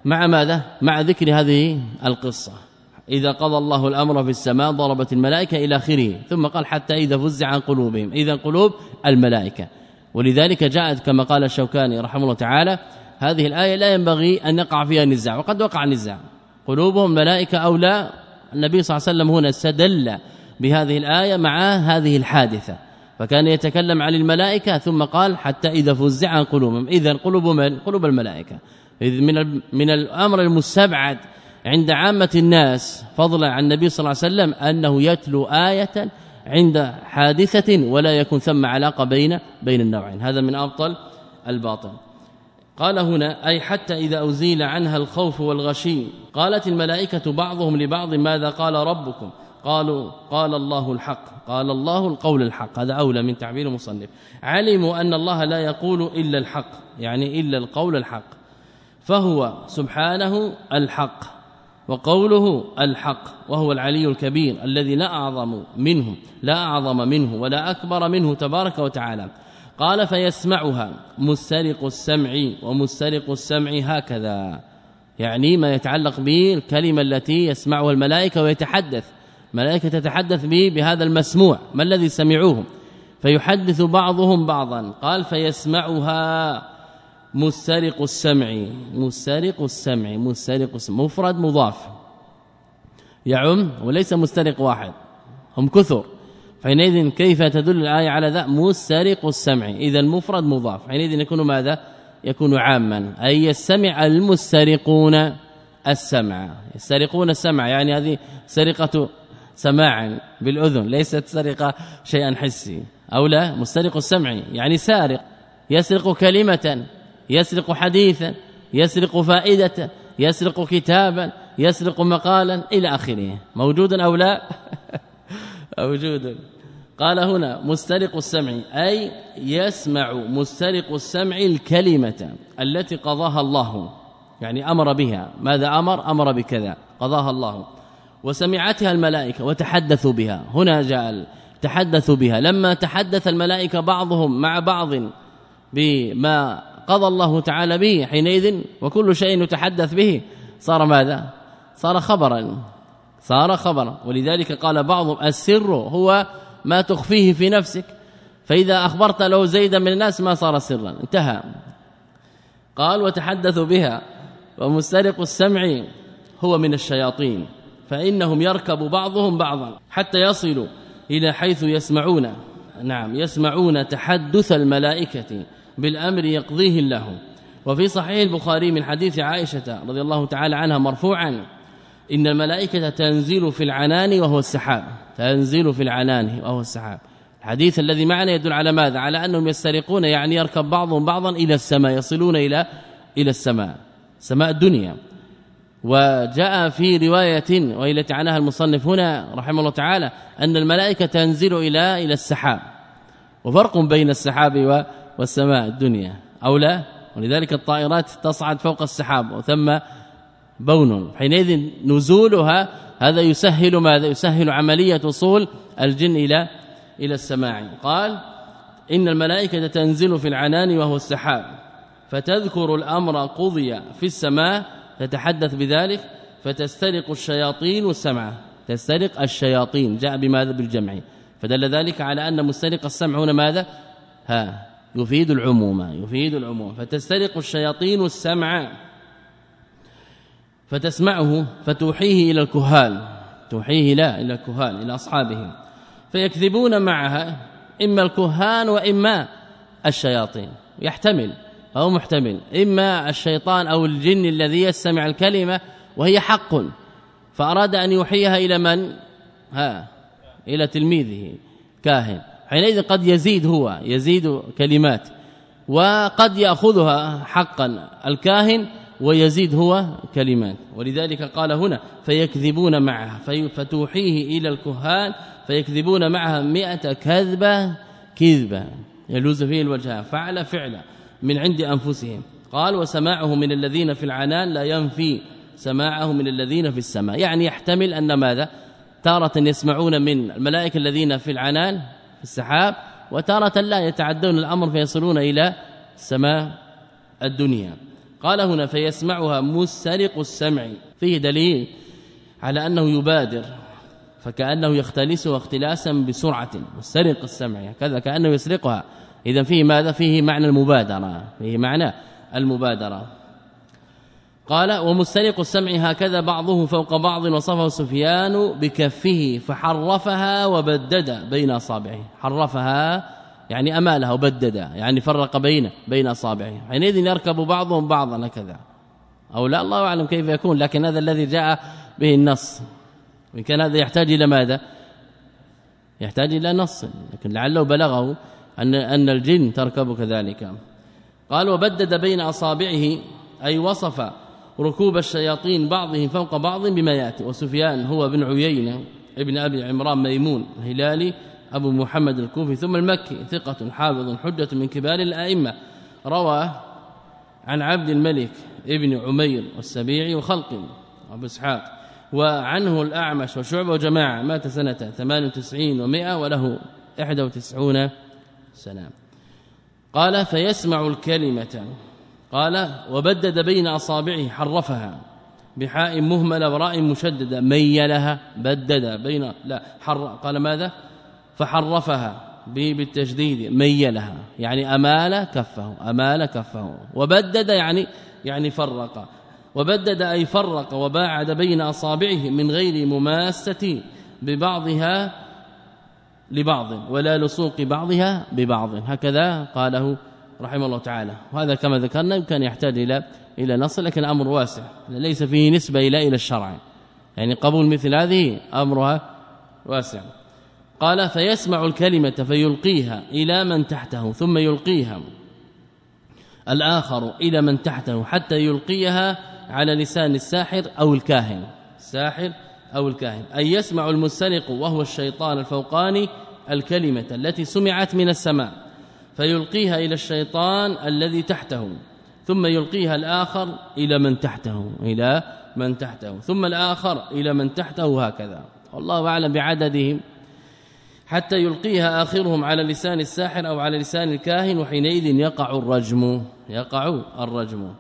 مع ماذا؟ مع ذكر هذه القصة. إذا قضى الله الأمر في السماء ضربت الملائكة إلى آخره ثم قال حتى إذا فزع عن قلوبهم. إذا قلوب الملائكة. ولذلك جاءت كما قال الشوكاني رحمه الله تعالى هذه الآية لا ينبغي أن يقع فيها نزاع وقد وقع نزاع. قلوبهم ملائكة أو لا النبي صلى الله عليه وسلم هنا استدل بهذه الآية مع هذه الحادثة. فكان يتكلم عن الملائكة ثم قال حتى إذا فزع عن قلوبهم. إذا قلوب من قلوب الملائكة. إذ من من الأمر المستبعد عند عامة الناس فضلا عن النبي صلى الله عليه وسلم أنه يتلو آية عند حادثة ولا يكون ثم علاقة بين بين النوعين. هذا من أبطل الباطل. قال هنا أي حتى إذا أزيل عنها الخوف والغشي قالت الملائكة بعضهم لبعض ماذا قال ربكم؟ قالوا قال الله الحق قال الله القول الحق. هذا أولى من تعبير المصنف. علموا أن الله لا يقول إلا الحق يعني إلا القول الحق. فهو سبحانه الحق وقوله الحق وهو العلي الكبير الذي لا أعظم منه لا أعظم منه ولا أكبر منه تبارك وتعالى. قال فيسمعها مسترق السمع ومسترق السمع هكذا يعني ما يتعلق بالكلمة التي يسمعها الملائكة ويتحدث. ملائكه تتحدث به بهذا المسموع ما الذي سمعوه؟ فيحدث بعضهم بعضا. قال فيسمعها مسترق السمع مسترق السمع مسترق السمع. مفرد مضاف. يعم وليس مسترق واحد. هم كثر. حينئذ كيف تدل الآية على ذا؟ مسترق السمع. إذا المفرد مضاف. حينئذ يكون ماذا؟ يكون عاما. أي يستمع المسترقون السمع. يسترقون السمع يعني هذه سرقة سماع بالأذن ليست سرقة شيئا حسي. أو لا؟ مسترق السمع يعني سارق. يسرق كلمة. يسرق حديثا يسرق فائده يسرق كتابا يسرق مقالا إلى آخره. موجود أو لا؟ [LAUGHS] موجود قال هنا مسترق السمع أي يسمع مسترق السمع الكلمة التي قضاها الله يعني أمر بها. ماذا أمر؟ أمر بكذا قضاها الله. وسمعتها الملائكة وتحدثوا بها. هنا جاء تحدثوا بها. لما تحدث الملائكة بعضهم مع بعض بما قضى الله تعالى به حينئذ وكل شيء يتحدث به. صار ماذا؟ صار خبرا. صار خبرا. ولذلك قال بعضهم السر هو ما تخفيه في نفسك. فإذا أخبرت له زيدا من الناس ما صار سرا. انتهى. قال وتحدثوا بها. ومسترق السمع هو من الشياطين. فإنهم يركب بعضهم بعضا حتى يصلوا إلى حيث يسمعون. نعم يسمعون تحدث الملائكة. بالأمر يقضيه الله. وفي صحيح البخاري من حديث عائشة رضي الله تعالى عنها مرفوعا إن الملائكة تنزل في العنان وهو السحاب. تنزل في العنان وهو السحاب. الحديث الذي معنا يدل على ماذا؟ على أنهم يسترقون يعني يركب بعضهم بعضا إلى السماء يصلون إلى إلى السماء. سماء الدنيا. وجاء في رواية وهي التي عناها المصنف هنا رحمه الله تعالى أن الملائكة تنزل إلى إلى السحاب. وفرق بين السحاب والسماء الدنيا. أو لا؟ ولذلك الطائرات تصعد فوق السحاب وثم بون. حينئذ نزولها هذا يسهل ماذا؟ يسهل عملية وصول الجن إلى إلى السماع قال إن الملائكة تنزل في العنان وهو السحاب. فتذكر الأمر قضي في السماء تتحدث بذلك فتسترق الشياطين السمع. تسترق الشياطين. جاء بماذا؟ بالجمع. فدل ذلك على أن مسترق السمع هنا ماذا؟ ها يفيد العموم يفيد العموم. فتسترق الشياطين السمع فتسمعه فتوحيه إلى الكهان توحيه لا إلى الكهان إلى أصحابهم. فيكذبون معها إما الكهان وإما الشياطين. يحتمل أو محتمل إما الشيطان أو الجن الذي يستمع الكلمة وهي حق. فأراد أن يوحيها إلى من؟ ها إلى تلميذه كاهن. حينئذ قد يزيد هو يزيد كلمات وقد يأخذها حقا الكاهن ويزيد هو كلمات. ولذلك قال هنا فيكذبون معها فتوحيه إلى الكهان فيكذبون معها مئة كذبة كذبة. يلوز فيه الوجه فعل فعلا من عند أنفسهم. قال وسماعه من الذين في العنان لا ينفي سماعه من الذين في السماء. يعني يحتمل أن ماذا؟ تارة يسمعون من الملائكة الذين في العنان السحاب وتارة لا يتعدون الأمر فيصلون إلى سماء الدنيا. قال هنا فيسمعها مسترق السمع. فيه دليل على أنه يبادر فكأنه يختلسها اختلاسا بسرعة. مسترق السمع كذا كأنه يسرقها. اذا فيه ماذا؟ فيه معنى المبادرة فيه معنى المبادرة. قال ومسترق السمع هكذا بعضه فوق بعض وصفه سفيان بكفه فحرفها وبدد بين أصابعه. حرفها يعني امالها وبدد يعني فرق بين بين أصابعه. حينئذ يركب بعضهم بعضا كذا أو لا الله أعلم كيف يكون لكن هذا الذي جاء به النص. وان كان هذا يحتاج إلى ماذا؟ يحتاج إلى نص. لكن لعله بلغه أن أن الجن تركب كذلك. قال وبدد بين أصابعه أي وصف ركوب الشياطين بعضهم فوق بعض بما يأتي. وسفيان هو بن عيينة ابن أبي عمران ميمون الهلالي أبو محمد الكوفي ثم المكي ثقة حافظ حجة من كبار الأئمة. روى عن عبد الملك ابن عمير والسبيعي وخلق أبو إسحاق وعنه الأعمش وشعبة وجماعة مات سنة 98 و100 وله 91 سنة. قال فيسمع الكلمة قال وبدد بين أصابعه حرفها بحاء مهملة وراء مشددة ميلها بدد بين لا حر قال ماذا؟ فحرفها بالتجديد ميلها يعني أمال كفه أمال كفه وبدد يعني يعني فرق وبدد أي فرق وباعد بين أصابعه من غير مماسة ببعضها لبعض ولا لصوق بعضها ببعض هكذا قاله رحمه الله تعالى. وهذا كما ذكرنا كان يحتاج إلى إلى نص لكن الامر واسع. ليس فيه نسبة إلى إلى الشرع. يعني قبول مثل هذه أمرها واسع. قال فيسمع الكلمة فيلقيها إلى من تحته ثم يلقيها. الآخر إلى من تحته حتى يلقيها على لسان الساحر أو الكاهن. الساحر أو الكاهن. أي يسمع المسترق وهو الشيطان الفوقاني الكلمة التي سمعت من السماء. فيلقيها إلى الشيطان الذي تحته ثم يلقيها الآخر إلى من تحته إلى من تحته ثم الآخر إلى من تحته هكذا. والله أعلم بعددهم. حتى يلقيها آخرهم على لسان الساحر أو على لسان الكاهن وحينئذ يقع الرجم يقع الرجم.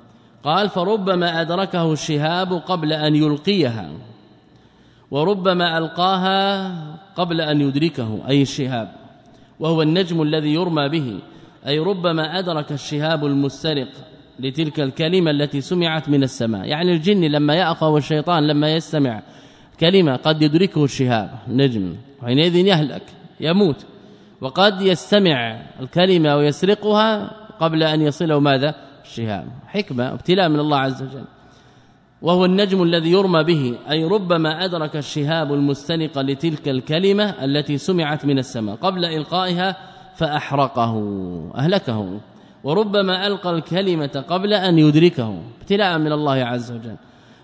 قال فربما أدركه الشهاب قبل أن يلقيها وربما ألقاها قبل أن يدركه. أي الشهاب. وهو النجم الذي يرمى به أي ربما أدرك الشهاب المسترق لتلك الكلمة التي سمعت من السماء. يعني الجن لما يأخذ الشيطان لما يستمع كلمة قد يدركه الشهاب نجم حينئذ يهلك يموت. وقد يستمع الكلمة ويسرقها قبل أن يصله ماذا؟ الشهاب. حكمة ابتلاء من الله عز وجل. وهو النجم الذي يرمى به أي ربما أدرك الشهاب المستنق لتلك الكلمة التي سمعت من السماء قبل إلقائها فأحرقه أهلكه وربما ألقى الكلمة قبل أن يدركه ابتلاء من الله عز وجل.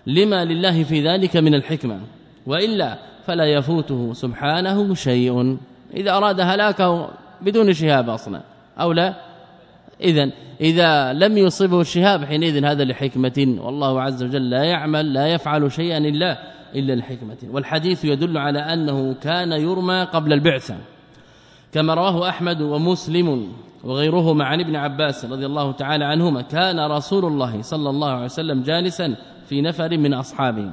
لما لله في ذلك من الحكمة؟ وإلا فلا يفوته سبحانه شيء إذا أراد هلاكه بدون شهاب أصلا أو لا اذا إذا لم يصبه الشهاب حينئذ هذا لحكمة والله عز وجل لا يعمل لا يفعل شيئا إلا إلا لحكمة. والحديث يدل على أنه كان يرمى قبل البعثه كما رواه أحمد ومسلم وغيرهما عن ابن عباس رضي الله تعالى عنهما كان رسول الله صلى الله عليه وسلم جالسا في نفر من أصحابه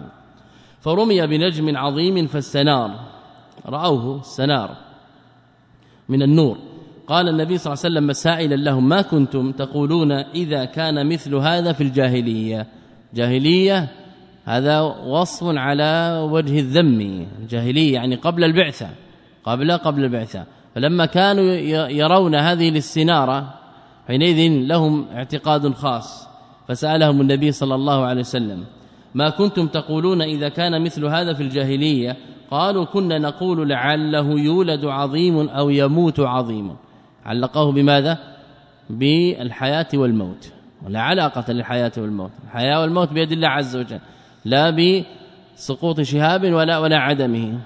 فرمي بنجم عظيم فاستنار. رأوه السنار من النور. قال النبي صلى الله عليه وسلم مسائلا لهم ما كنتم تقولون إذا كان مثل هذا في الجاهلية؟ جاهلية هذا وصف على وجه الذم جاهلية يعني قبل البعثة قبل قبل البعثة. فلما كانوا يرون هذه الاستنارة حينئذ لهم اعتقاد خاص فسألهم النبي صلى الله عليه وسلم ما كنتم تقولون إذا كان مثل هذا في الجاهلية؟ قالوا كنا نقول لعله يولد عظيم أو يموت عظيم. علقه بماذا؟ بالحياة والموت. ولا علاقة للحياة والموت. الحياة والموت بيد الله عز وجل. لا بسقوط شهاب ولا ولا عدمه.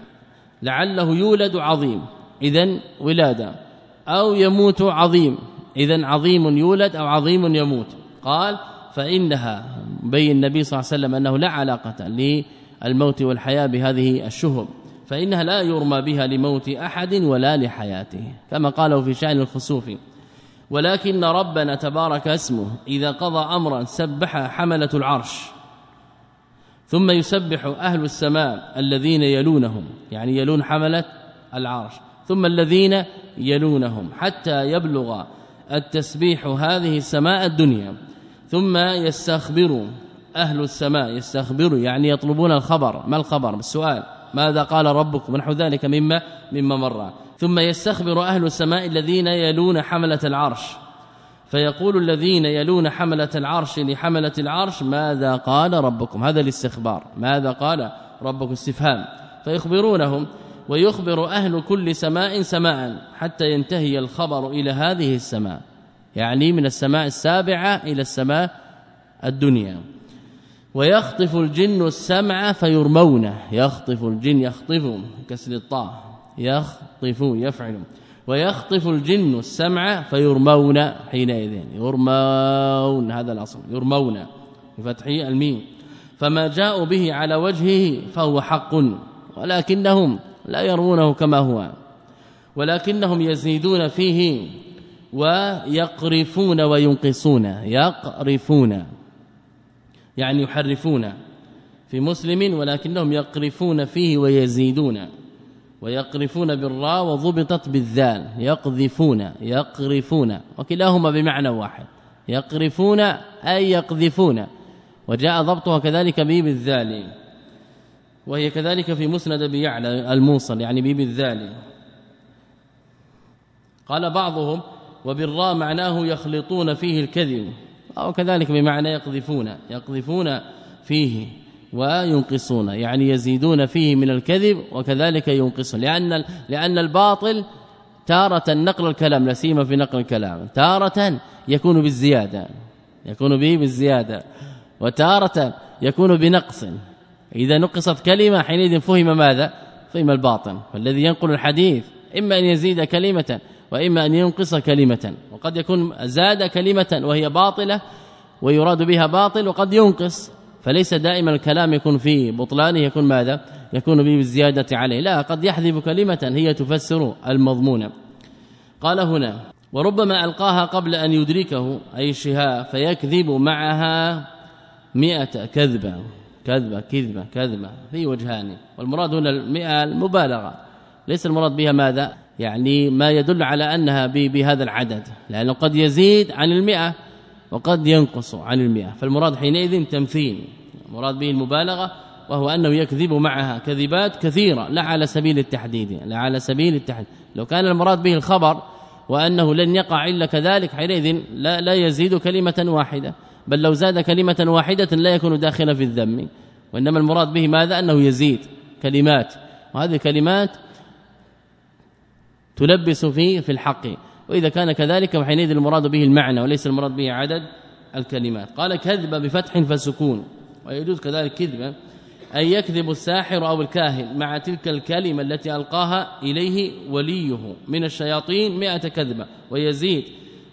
لعله يولد عظيم. اذا ولادة. أو يموت عظيم. اذا عظيم يولد أو عظيم يموت. قال فإنها بين النبي صلى الله عليه وسلم أنه لا علاقة للموت والحياة بهذه الشهب. فإنها لا يرمى بها لموت أحد ولا لحياته كما قالوا في شأن الخسوف. ولكن ربنا تبارك اسمه إذا قضى أمرا سبح حملة العرش ثم يسبح أهل السماء الذين يلونهم يعني يلون حملة العرش ثم الذين يلونهم حتى يبلغ التسبيح هذه السماء الدنيا. ثم يستخبر أهل السماء يستخبروا يعني يطلبون الخبر ما الخبر؟ السؤال ماذا قال ربكم؟ ونحو ذلك مما مما مر. ثم يستخبر أهل السماء الذين يلون حملة العرش. فيقول الذين يلون حملة العرش لحملة العرش ماذا قال ربكم؟ هذا الاستخبار. ماذا قال ربكم؟ استفهام. فيخبرونهم ويخبر أهل كل سماء سماء حتى ينتهي الخبر إلى هذه السماء. يعني من السماء السابعة إلى السماء الدنيا. ويخطف الجن السمع فيرمون. يخطف الجن يخطف كسر الطاء. يخطف يفعل ويخطف الجن السمع فيرمون حينئذ. يرمون هذا الأصل. يرمون بفتح الميم. فما جاءوا به على وجهه فهو حق. ولكنهم لا يرونه كما هو. ولكنهم يزيدون فيه ويقرفون وينقصون. يقرفون. يعني يحرفون في مسلم ولكنهم يقرفون فيه ويزيدون. ويقرفون بالراء وضبطت بالذال. يقذفون يقرفون. وكلاهما بمعنى واحد. يقرفون أي يقذفون. وجاء ضبطها كذلك به بالذال وهي كذلك في مسند أبي يعلى الموصل يعني به بالذال قال بعضهم وبالراء معناه يخلطون فيه الكذب. أو كذلك بمعنى يقذفون يقذفون فيه وينقصون يعني يزيدون فيه من الكذب وكذلك ينقصون لأن لأن الباطل تارة نقل الكلام لا سيما في نقل الكلام تارة يكون بالزيادة يكون به بالزيادة وتارة يكون بنقص. إذا نقصت كلمة حينئذ فهم ماذا؟ فهم الباطن فالذي ينقل الحديث إما أن يزيد كلمة وإما أن ينقص كلمة. وقد يكون زاد كلمة وهي باطلة ويراد بها باطل وقد ينقص. فليس دائما الكلام يكون فيه بطلانه يكون ماذا؟ يكون به بالزياده عليه. لا قد يحذف كلمة هي تفسر المضمون. قال هنا وربما ألقاها قبل أن يدركه أي الشهاء فيكذب معها مئة كذبة. كذبة كذبة كذبة. في وجهان. والمراد هنا المئة المبالغة. ليس المراد بها ماذا؟ يعني ما يدل على أنها بهذا العدد لأنه قد يزيد عن المئة وقد ينقص عن المئة. فالمراد حينئذ تمثيل المراد به المبالغة وهو أنه يكذب معها كذبات كثيرة لا على سبيل التحديد لا على سبيل التحديد. لو كان المراد به الخبر وأنه لن يقع إلا كذلك حينئذ لا, لا يزيد كلمة واحدة. بل لو زاد كلمة واحدة لا يكون داخلا في الذم. وإنما المراد به ماذا؟ أنه يزيد كلمات. وهذه كلمات تلبس فيه في الحق. وإذا كان كذلك وحينئذ المراد به المعنى وليس المراد به عدد الكلمات. قال كذب بفتح فسكون. ويجوز كذلك كذبا أن يكذب الساحر أو الكاهن مع تلك الكلمة التي ألقاها إليه وليه. من الشياطين مئة كذبة ويزيد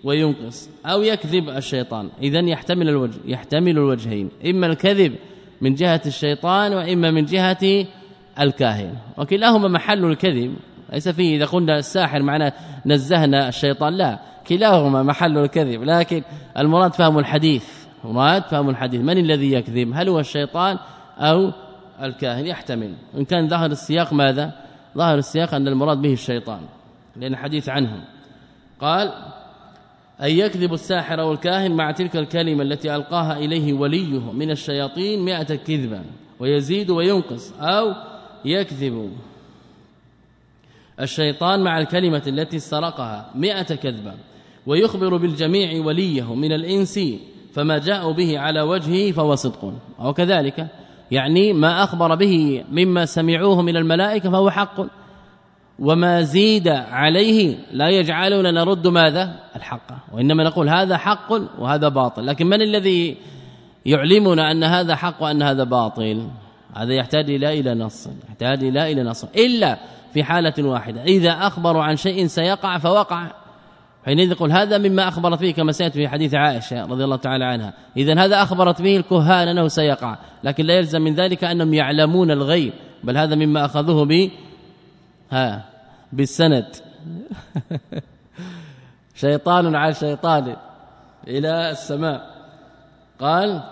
وينقص. أو يكذب الشيطان. اذا يحتمل الوجه يحتمل الوجهين. إما الكذب من جهة الشيطان وإما من جهة الكاهن. وكلاهما محل الكذب. ليس فيه. إذا قلنا الساحر معناه نزهنا الشيطان. لا كلاهما محل الكذب. لكن المراد فهم الحديث. مراد فهم الحديث. من الذي يكذب؟ هل هو الشيطان أو الكاهن؟ يحتمل. إن كان ظاهر السياق ماذا؟ ظاهر السياق أن المراد به الشيطان لأن حديث عنهم. قال أن يكذب الساحر أو الكاهن مع تلك الكلمة التي ألقاها إليه وليه من الشياطين 100 كذبا ويزيد وينقص أو يكذب. الشيطان مع الكلمة التي سرقها 100 كذبا ويخبر بالجميع وليه من الإنس فما جاءوا به على وجهه فهو صدق. أو كذلك يعني ما أخبر به مما سمعوه من الملائكة فهو حق. وما زيد عليه لا يجعلنا نرد ماذا؟ الحق. وإنما نقول هذا حق وهذا باطل. لكن من الذي يعلمنا أن هذا حق وأن هذا باطل؟ هذا يحتاج إلى إلى نص يحتاج إلى إلى نص. إلا في حالة واحدة. إذا أخبروا عن شيء سيقع فوقع. حينئذ يقول هذا مما أخبرت به كما سيأتي في حديث عائشة رضي الله تعالى عنها. اذا هذا أخبرت به الكهان أنه سيقع. لكن لا يلزم من ذلك أنهم يعلمون الغيب. بل هذا مما أخذوه ب ها بالسند. [LAUGHS] شيطان على شيطان إلى السماء. قال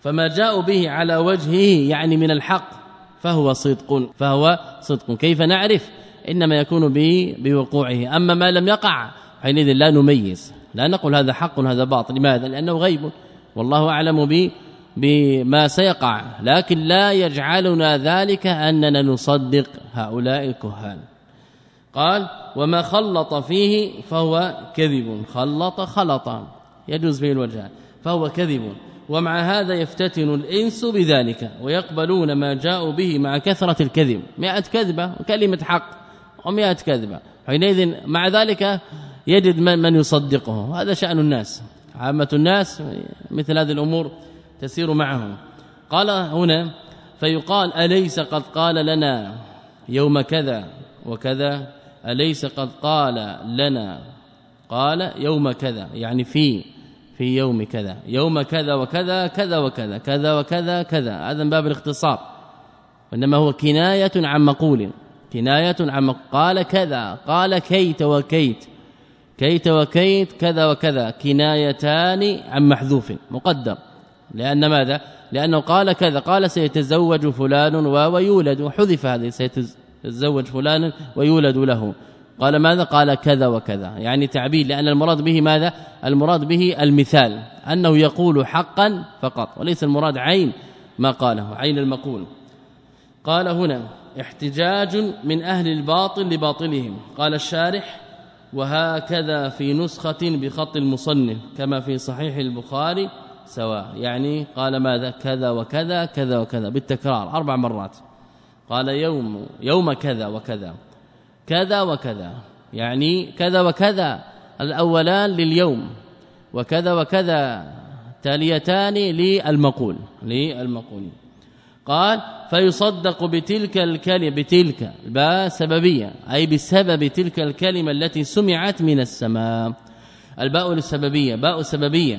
فما جاءوا به على وجهه يعني من الحق. فهو صدق فهو صدق. كيف نعرف؟ إنما يكون به بوقوعه. أما ما لم يقع حينئذ لا نميز. لا نقول هذا حق هذا باطل. لماذا؟ لأنه غيب. والله أعلم به بما سيقع. لكن لا يجعلنا ذلك أننا نصدق. هؤلاء الكهان. قال وما خلط فيه فهو كذب. خلط خلط يجوز به الوجهان فهو كذب. ومع هذا يفتتن الإنس بذلك ويقبلون ما جاءوا به مع كثرة الكذب. 100 كذبة وكلمه حق و100 كذبة. حينئذ مع ذلك يجد من يصدقه. هذا شأن الناس. عامة الناس مثل هذه الأمور تسير معهم. قال هنا فيقال أليس قد قال لنا يوم كذا وكذا؟ أليس قد قال لنا قال يوم كذا؟ يعني في. في يوم كذا يوم كذا وكذا كذا وكذا كذا وكذا كذا. هذا من باب الاختصار. وإنما هو كناية عن مقول. كناية عن قال كذا قال كيت وكيت. كيت وكيت كذا وكذا. كنايتان عن محذوف مقدر. لأن ماذا؟ لأنه قال كذا قال سيتزوج فلان ويولد. وحذف هذه سيتزوج فلان ويولد له. قال ماذا؟ قال كذا وكذا. يعني تعبير لأن المراد به ماذا؟ المراد به المثال. أنه يقول حقا فقط وليس المراد عين ما قاله عين المقول. قال هنا احتجاج من أهل الباطل لباطلهم. قال الشارح وهكذا في نسخة بخط المصنف كما في صحيح البخاري سواء. يعني قال ماذا؟ كذا وكذا كذا وكذا بالتكرار أربع مرات. قال يوم يوم كذا وكذا. كذا وكذا. يعني كذا وكذا الأولان لليوم وكذا وكذا تاليتان للمقول للمقول. قال فيصدق بتلك الكلمة بتلك باء سببية أي بسبب تلك الكلمة التي سمعت من السماء. الباء للسببيه باء سببية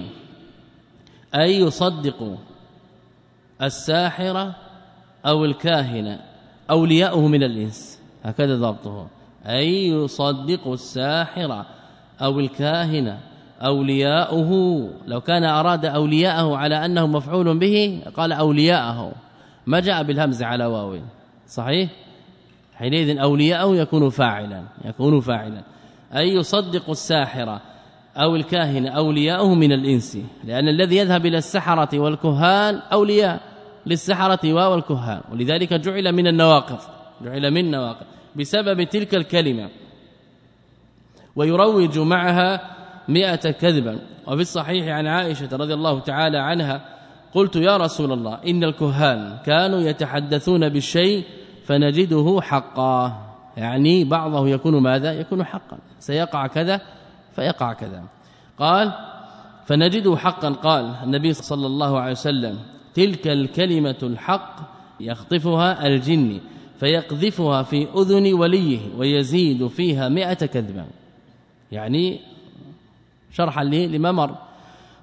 أي يصدق الساحر أو الكاهن أولياؤه من الإنس. هكذا ضبطه. أي يصدق الساحر أو الكاهن أولياؤه. لو كان أراد أولياءه على أنه مفعول به قال أولياءه. ما جاء بالهمز على واو. صحيح؟ حينئذ اولياءه يكون فاعلا يكون فاعلا. أي يصدق الساحر أو الكاهن اولياءه من الإنس. لأن الذي يذهب إلى السحرة والكهان أولياء للسحرة والكهان. ولذلك جعل من النواقض جعل من نواقض بسبب تلك الكلمة. ويروج معها مئة كذبا. وفي الصحيح عن عائشة رضي الله تعالى عنها قلت يا رسول الله إن الكهان كانوا يتحدثون بالشيء فنجده حقا. يعني بعضه يكون ماذا؟ يكون حقا. سيقع كذا فيقع كذا. قال فنجده حقا. قال النبي صلى الله عليه وسلم تلك الكلمة الحق يخطفها الجن. فيقذفها في أذن وليه ويزيد فيها مئة كذبا. يعني شرحا لما مر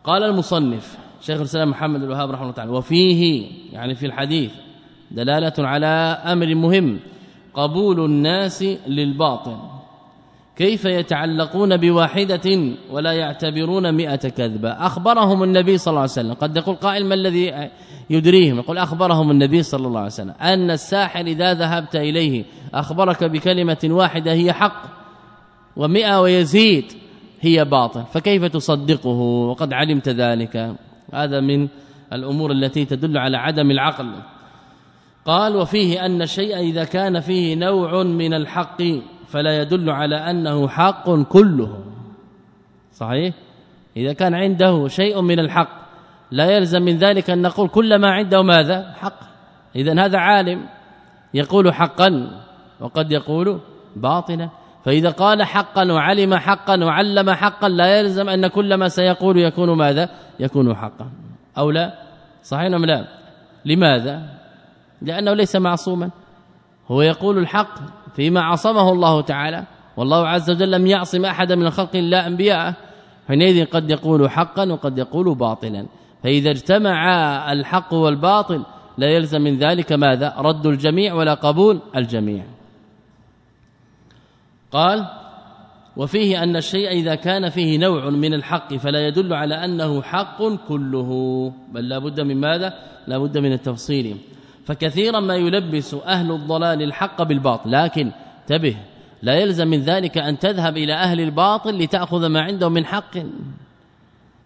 قال المصنف شيخ الإسلام محمد الوهاب رحمه الله تعالى وفيه يعني في الحديث دلالة على أمر مهم قبول الناس للباطل. كيف يتعلقون بواحدة ولا يعتبرون مئة كذبة؟ أخبرهم النبي صلى الله عليه وسلم. قد يقول قائل ما الذي يدريهم؟ يقول أخبرهم النبي صلى الله عليه وسلم أن الساحر إذا ذهبت إليه أخبرك بكلمة واحدة هي حق ومئة ويزيد هي باطل. فكيف تصدقه؟ وقد علمت ذلك. هذا من الأمور التي تدل على عدم العقل. قال وفيه أن الشيء إذا كان فيه نوع من الحق فلا يدل على أنه حق كله صحيح؟ إذا كان عنده شيء من الحق لا يلزم من ذلك أن نقول كل ما عنده ماذا؟ حق. إذا هذا عالم يقول حقا وقد يقول باطلا. فإذا قال حقا وعلم حقا وعلم حقا لا يلزم أن كل ما سيقول يكون ماذا؟ يكون حقا. أو لا؟ صحيح أم لا؟ لماذا؟ لأنه ليس معصوما. هو يقول الحق فيما عصمه الله تعالى. والله عز وجل لم يعصم احدا من الخلق إلا انبياءه حينئذ قد يقول حقا وقد يقول باطلا. فإذا اجتمع الحق والباطل لا يلزم من ذلك ماذا؟ رد الجميع ولا قبول الجميع. قال وفيه أن الشيء إذا كان فيه نوع من الحق فلا يدل على أنه حق كله. بل لا بد من ماذا؟ لا بد من التفصيل. فكثيرا ما يلبس أهل الضلال الحق بالباطل. لكن انتبه لا يلزم من ذلك أن تذهب إلى أهل الباطل لتأخذ ما عنده من حق.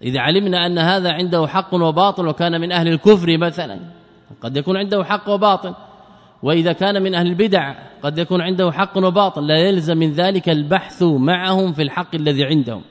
إذا علمنا أن هذا عنده حق وباطل وكان من أهل الكفر مثلا قد يكون عنده حق وباطل. وإذا كان من أهل البدع قد يكون عنده حق وباطل. لا يلزم من ذلك البحث معهم في الحق الذي عندهم.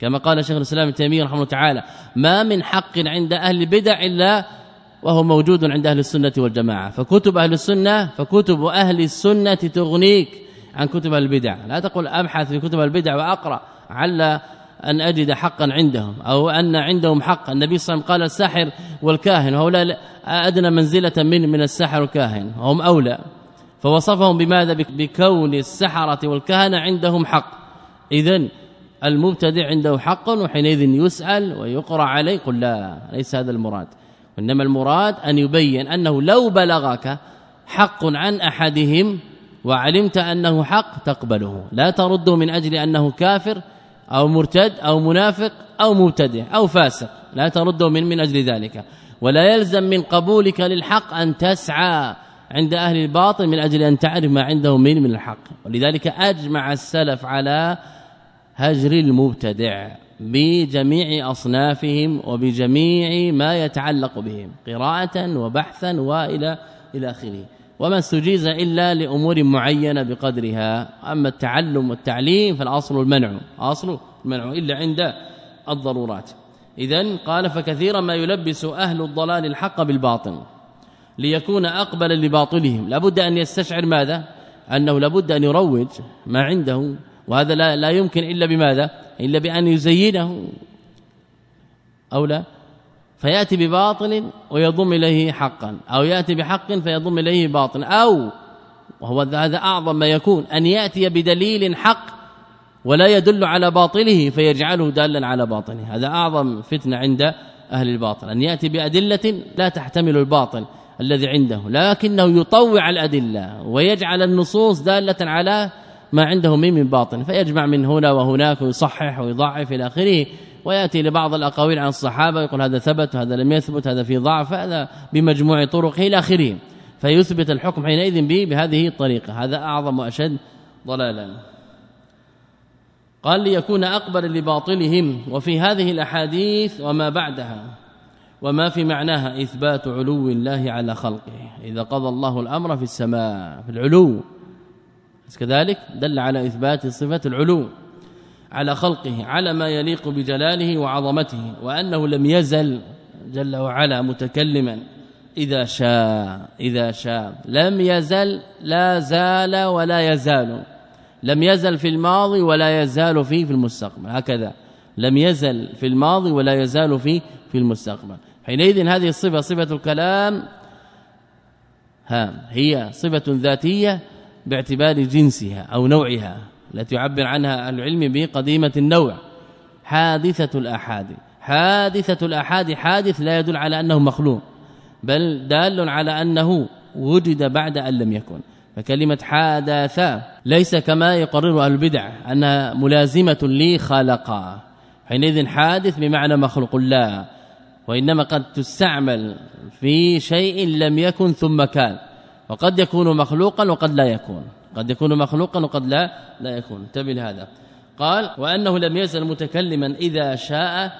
كما قال شيخ الإسلام ابن تيمية رحمه الله تعالى ما من حق عند أهل البدع إلا وهو موجود عند أهل السنة والجماعة. فكتب أهل السنة فكتب أهل السنة تغنيك عن كتب البدع. لا تقول أبحث في كتب البدع وأقرأ على أن أجد حقا عندهم أو أن عندهم حق النبي صلى الله عليه وسلم قال الساحر والكاهن وهؤلاء أدنى منزلة من من الساحر والكاهن هم أولى. فوصفهم بماذا؟ بكون السحرة والكهنة عندهم حق. إذن المبتدع عنده حق وحينئذ يسأل ويقرأ عليه. قل لا ليس هذا المراد. وانما المراد أن يبين أنه لو بلغك حق عن أحدهم وعلمت أنه حق تقبله. لا ترده من أجل أنه كافر أو مرتد أو منافق أو مبتدع أو فاسق. لا ترده من من أجل ذلك. ولا يلزم من قبولك للحق أن تسعى عند أهل الباطل من أجل أن تعرف ما عندهم من من الحق. ولذلك أجمع السلف على هجر المبتدع. بجميع أصنافهم وبجميع ما يتعلق بهم قراءة وبحثا وإلى إلى آخره. وما استجيز إلا لأمور معينة بقدرها. أما التعلم والتعليم فالأصل المنع أصل المنع إلا عند الضرورات. اذا قال فكثيرا ما يلبس أهل الضلال الحق بالباطل ليكون اقبلا لباطلهم. لابد أن يستشعر ماذا؟ أنه لابد أن يروج ما عنده وهذا لا, لا يمكن إلا بماذا؟ إلا بأن يزينه أو لا؟ فيأتي بباطل ويضم إليه حقا. أو يأتي بحق فيضم إليه باطل أو وهو هذا أعظم ما يكون أن يأتي بدليل حق ولا يدل على باطله فيجعله دالا على باطله هذا أعظم فتنة عند أهل الباطل أن يأتي بأدلة لا تحتمل الباطل الذي عنده لكنه يطوع الأدلة ويجعل النصوص دالة على ما عنده من من باطن فيجمع من هنا وهناك ويصحح ويضعف إلى آخره. ويأتي لبعض الأقاويل عن الصحابة يقول هذا ثبت هذا لم يثبت هذا في ضعف هذا بمجموع طرقه إلى آخره. فيثبت الحكم حينئذ به بهذه الطريقة. هذا أعظم وأشد ضلالا. قال ليكون أقبل لباطلهم وفي هذه الأحاديث وما بعدها. وما في معناها إثبات علو الله على خلقه. إذا قضى الله الأمر في السماء في العلو. كذلك دل على إثبات صفة العلو على خلقه على ما يليق بجلاله وعظمته وأنه لم يزل جل وعلا متكلما. إذا شاء إذا شاء. لم يزل لا زال ولا يزال. لم يزل في الماضي ولا يزال فيه في المستقبل. هكذا. لم يزل في الماضي ولا يزال فيه في المستقبل. حينئذ هذه الصفة صفة الكلام ها هي صفة ذاتية باعتبار جنسها أو نوعها التي يعبر عنها العلم بقديمة النوع. حادثة الاحاد حادثة الاحاد حادث لا يدل على أنه مخلوق بل دال على أنه وجد بعد أن لم يكن. فكلمة حدث ليس كما يقرر البدع أنها ملازمة لي خلق حينئذ حادث بمعنى مخلوق لا وإنما قد تستعمل في شيء لم يكن ثم كان. وقد يكون مخلوقا وقد لا يكون. قد يكون مخلوقا وقد لا لا يكون. انتبه لهذا. قال وأنه لم يزل متكلما إذا شاء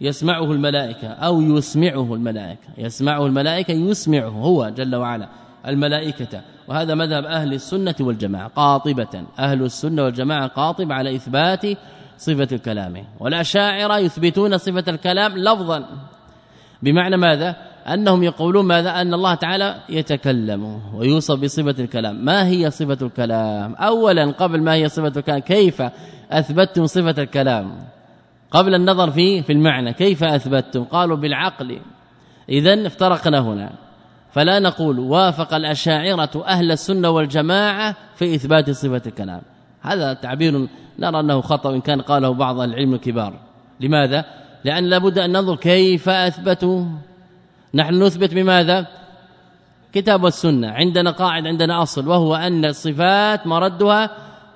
يسمعه الملائكة أو يسمعه الملائكة. يسمعه الملائكة يسمعه هو جل وعلا الملائكة. وهذا مذهب أهل السنة والجماعة قاطبة. أهل السنة والجماعة قاطب على إثبات صفة الكلام. والأشاعرة يثبتون صفة الكلام لفظا. بمعنى ماذا؟ أنهم يقولون ماذا؟ أن الله تعالى يتكلم ويوصف بصفة الكلام. ما هي صفة الكلام؟ اولا قبل ما هي صفة الكلام كيف أثبتتم صفة الكلام؟ قبل النظر في في المعنى كيف أثبتتم؟ قالوا بالعقل. اذا افترقنا هنا. فلا نقول وافق الأشاعرة أهل السنة والجماعة في إثبات صفة الكلام. هذا تعبير نرى أنه خطأ إن كان قاله بعض العلم الكبار. لماذا؟ لأن لابد أن ننظر كيف أثبتوا. نحن نثبت بماذا؟ كتاب والسنة. عندنا قاعد عندنا أصل وهو أن الصفات مردها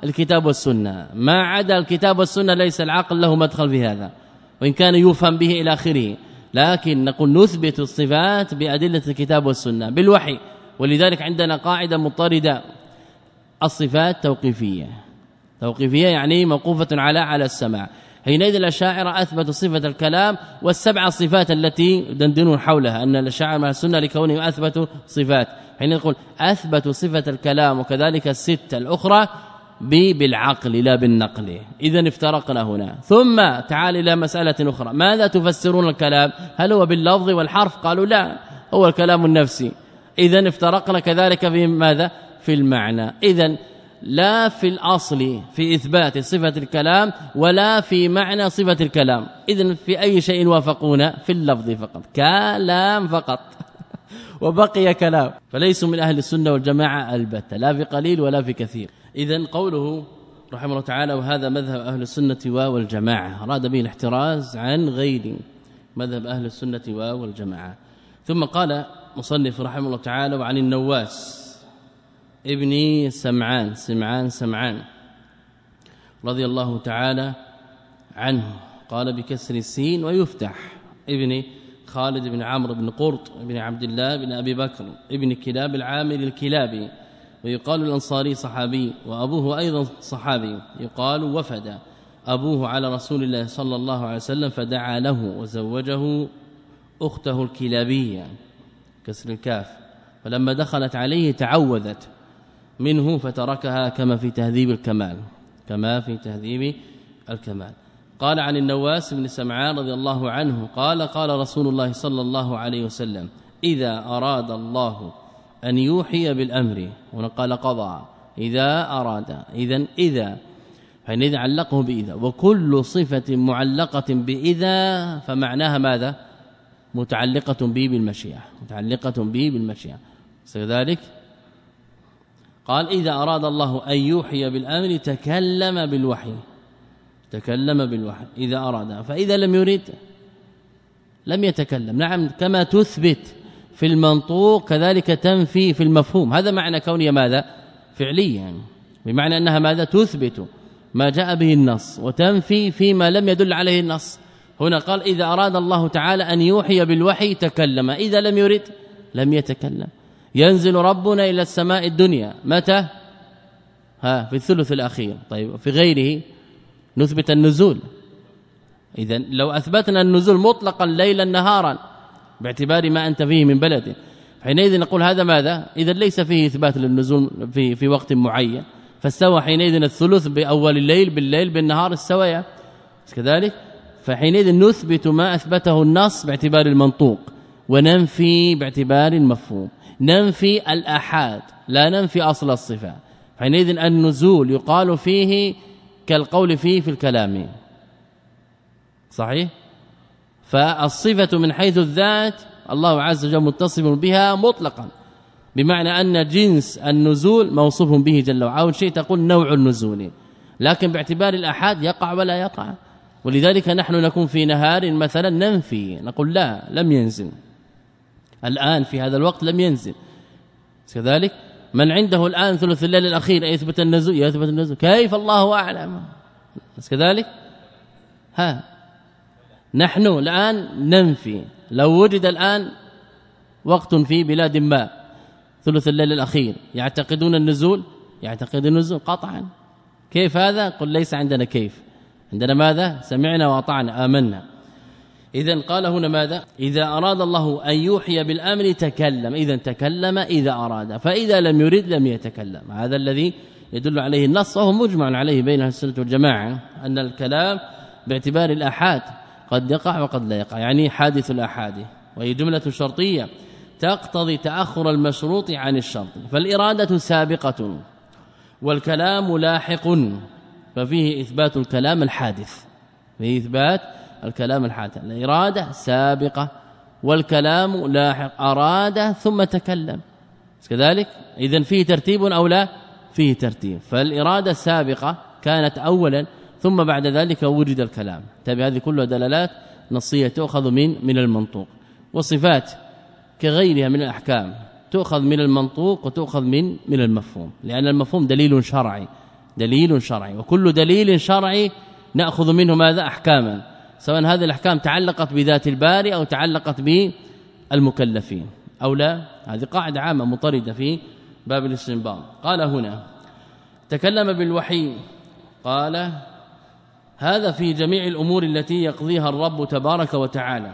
الكتاب والسنة. ما عدا الكتاب والسنة ليس العقل له مدخل في هذا وإن كان يفهم به إلى آخره. لكن نقول نثبت الصفات بأدلة الكتاب والسنة بالوحي. ولذلك عندنا قاعدة مضطردة. الصفات توقيفية. توقيفية يعني موقوفة على على السماع. حينئذ الأشاعرة اثبتوا صفة الكلام والسبع صفات التي دندنون حولها أن الأشاعرة السنة لكونهم أثبتوا صفات. حين نقول أثبتوا صفة الكلام وكذلك السته الأخرى بالعقل لا بالنقل. اذا افترقنا هنا. ثم تعال إلى مسألة أخرى. ماذا تفسرون الكلام؟ هل هو باللفظ والحرف؟ قالوا لا هو الكلام النفسي. اذا افترقنا كذلك في ماذا؟ في المعنى. اذا لا في الأصل في إثبات صفة الكلام ولا في معنى صفة الكلام. اذا في أي شيء وافقونا في اللفظ فقط. كلام فقط. [LAUGHS] وبقي كلام. فليسوا من أهل السنة والجماعة البتة. لا في قليل ولا في كثير. اذا قوله رحمه الله تعالى وهذا مذهب أهل السنة والجماعة. أراد به الاحتراز عن غير مذهب أهل السنة والجماعة. ثم قال مصنف رحمه الله تعالى وعن النواس. ابن سمعان سمعان سمعان رضي الله تعالى عنه. قال بكسر السين ويفتح. ابن خالد بن عمرو بن قرط بن عبد الله بن أبي بكر ابن كلاب العامل الكلابي. ويقال الأنصاري صحابي وأبوه أيضا صحابي. يقال وفد. أبوه على رسول الله صلى الله عليه وسلم فدعا له وزوجه أخته الكلابية. كسر الكاف. فلما دخلت عليه تعوذت منه فتركها كما في تهذيب الكمال كما في تهذيب الكمال. قال عن النواس بن سمعان رضي الله عنه قال قال رسول الله صلى الله عليه وسلم إذا أراد الله أن يوحي بالأمر ونقال قضى إذا أراد إذا إذا حينئذ علقه بإذا. وكل صفة معلقة بإذا فمعناها ماذا؟ متعلقة به بالمشيئة متعلقة به بالمشيئة. كذلك قال إذا أراد الله أن يوحي بالأمر تكلم بالوحي تكلم بالوحي إذا أراد فإذا لم يرد لم يتكلم. نعم كما تثبت في المنطوق كذلك تنفي في المفهوم. هذا معنى كونها ماذا؟ فعليا. بمعنى أنها ماذا؟ تثبت ما جاء به النص وتنفي فيما لم يدل عليه النص. هنا قال إذا أراد الله تعالى أن يوحي بالوحي تكلم إذا لم يرد لم يتكلم. ينزل ربنا إلى السماء الدنيا. متى؟ ها في الثلث الأخير. طيب في غيره نثبت النزول. اذا لو أثبتنا النزول مطلقا ليلا نهارا باعتبار ما أنت فيه من بلد حينئذ نقول هذا ماذا؟ اذا ليس فيه إثبات للنزول في في وقت معين. فاستوى حينئذ الثلث بأول الليل بالليل بالنهار السويه كذلك؟ فحينئذ نثبت ما أثبته النص باعتبار المنطوق وننفي باعتبار المفهوم. ننفي الأحاد لا ننفي أصل الصفة. حينئذ النزول يقال فيه كالقول فيه في الكلام. صحيح؟ فالصفة من حيث الذات الله عز وجل متصف بها مطلقا. بمعنى أن جنس النزول موصوف به جل وعلا شيء تقول نوع النزول. لكن باعتبار الأحاد يقع ولا يقع. ولذلك نحن نكون في نهار مثلا ننفي نقول لا لم ينزل. الآن في هذا الوقت لم ينزل. كذلك من عنده الآن ثلث الليل الأخير يثبت النزول يثبت النزول كيف الله أعلم؟ كذلك؟ ها. نحن الآن ننفي. لو وجد الآن وقت في بلاد ما ثلث الليل الأخير يعتقدون النزول؟ يعتقد النزول قطعا. كيف هذا؟ قل ليس عندنا كيف. عندنا ماذا؟ سمعنا وأطعنا. آمنا. اذا قال هنا ماذا؟ إذا أراد الله أن يوحي بالأمر تكلم. اذا تكلم إذا أراد. فإذا لم يرد لم يتكلم. هذا الذي يدل عليه النص وهو مجمع عليه بين السنة والجماعة أن الكلام باعتبار الآحاد قد يقع وقد لا يقع يعني حادث الآحاد وهي جملة شرطية تقتضي تأخر المشروط عن الشرط. فالإرادة سابقة والكلام لاحق ففيه إثبات الكلام الحادث فيه إثبات الكلام الحادث الإرادة سابقة والكلام لاحق. أراد ثم تكلم. كذلك إذا فيه ترتيب أو لا؟ فيه ترتيب. فالإرادة السابقة كانت اولا ثم بعد ذلك وجد الكلام. تابع هذه كلها دلالات نصية تؤخذ من من المنطوق. وصفات كغيرها من الأحكام تؤخذ من المنطوق وتؤخذ من من المفهوم. لأن المفهوم دليل شرعي. دليل شرعي. وكل دليل شرعي نأخذ منه ماذا؟ احكاما. سواء هذه الأحكام تعلقت بذات الباري أو تعلقت بالمكلفين. أو لا؟ هذه قاعدة عامة مطردة في باب الاستنباط. قال هنا تكلم بالوحي. قال هذا في جميع الأمور التي يقضيها الرب تبارك وتعالى.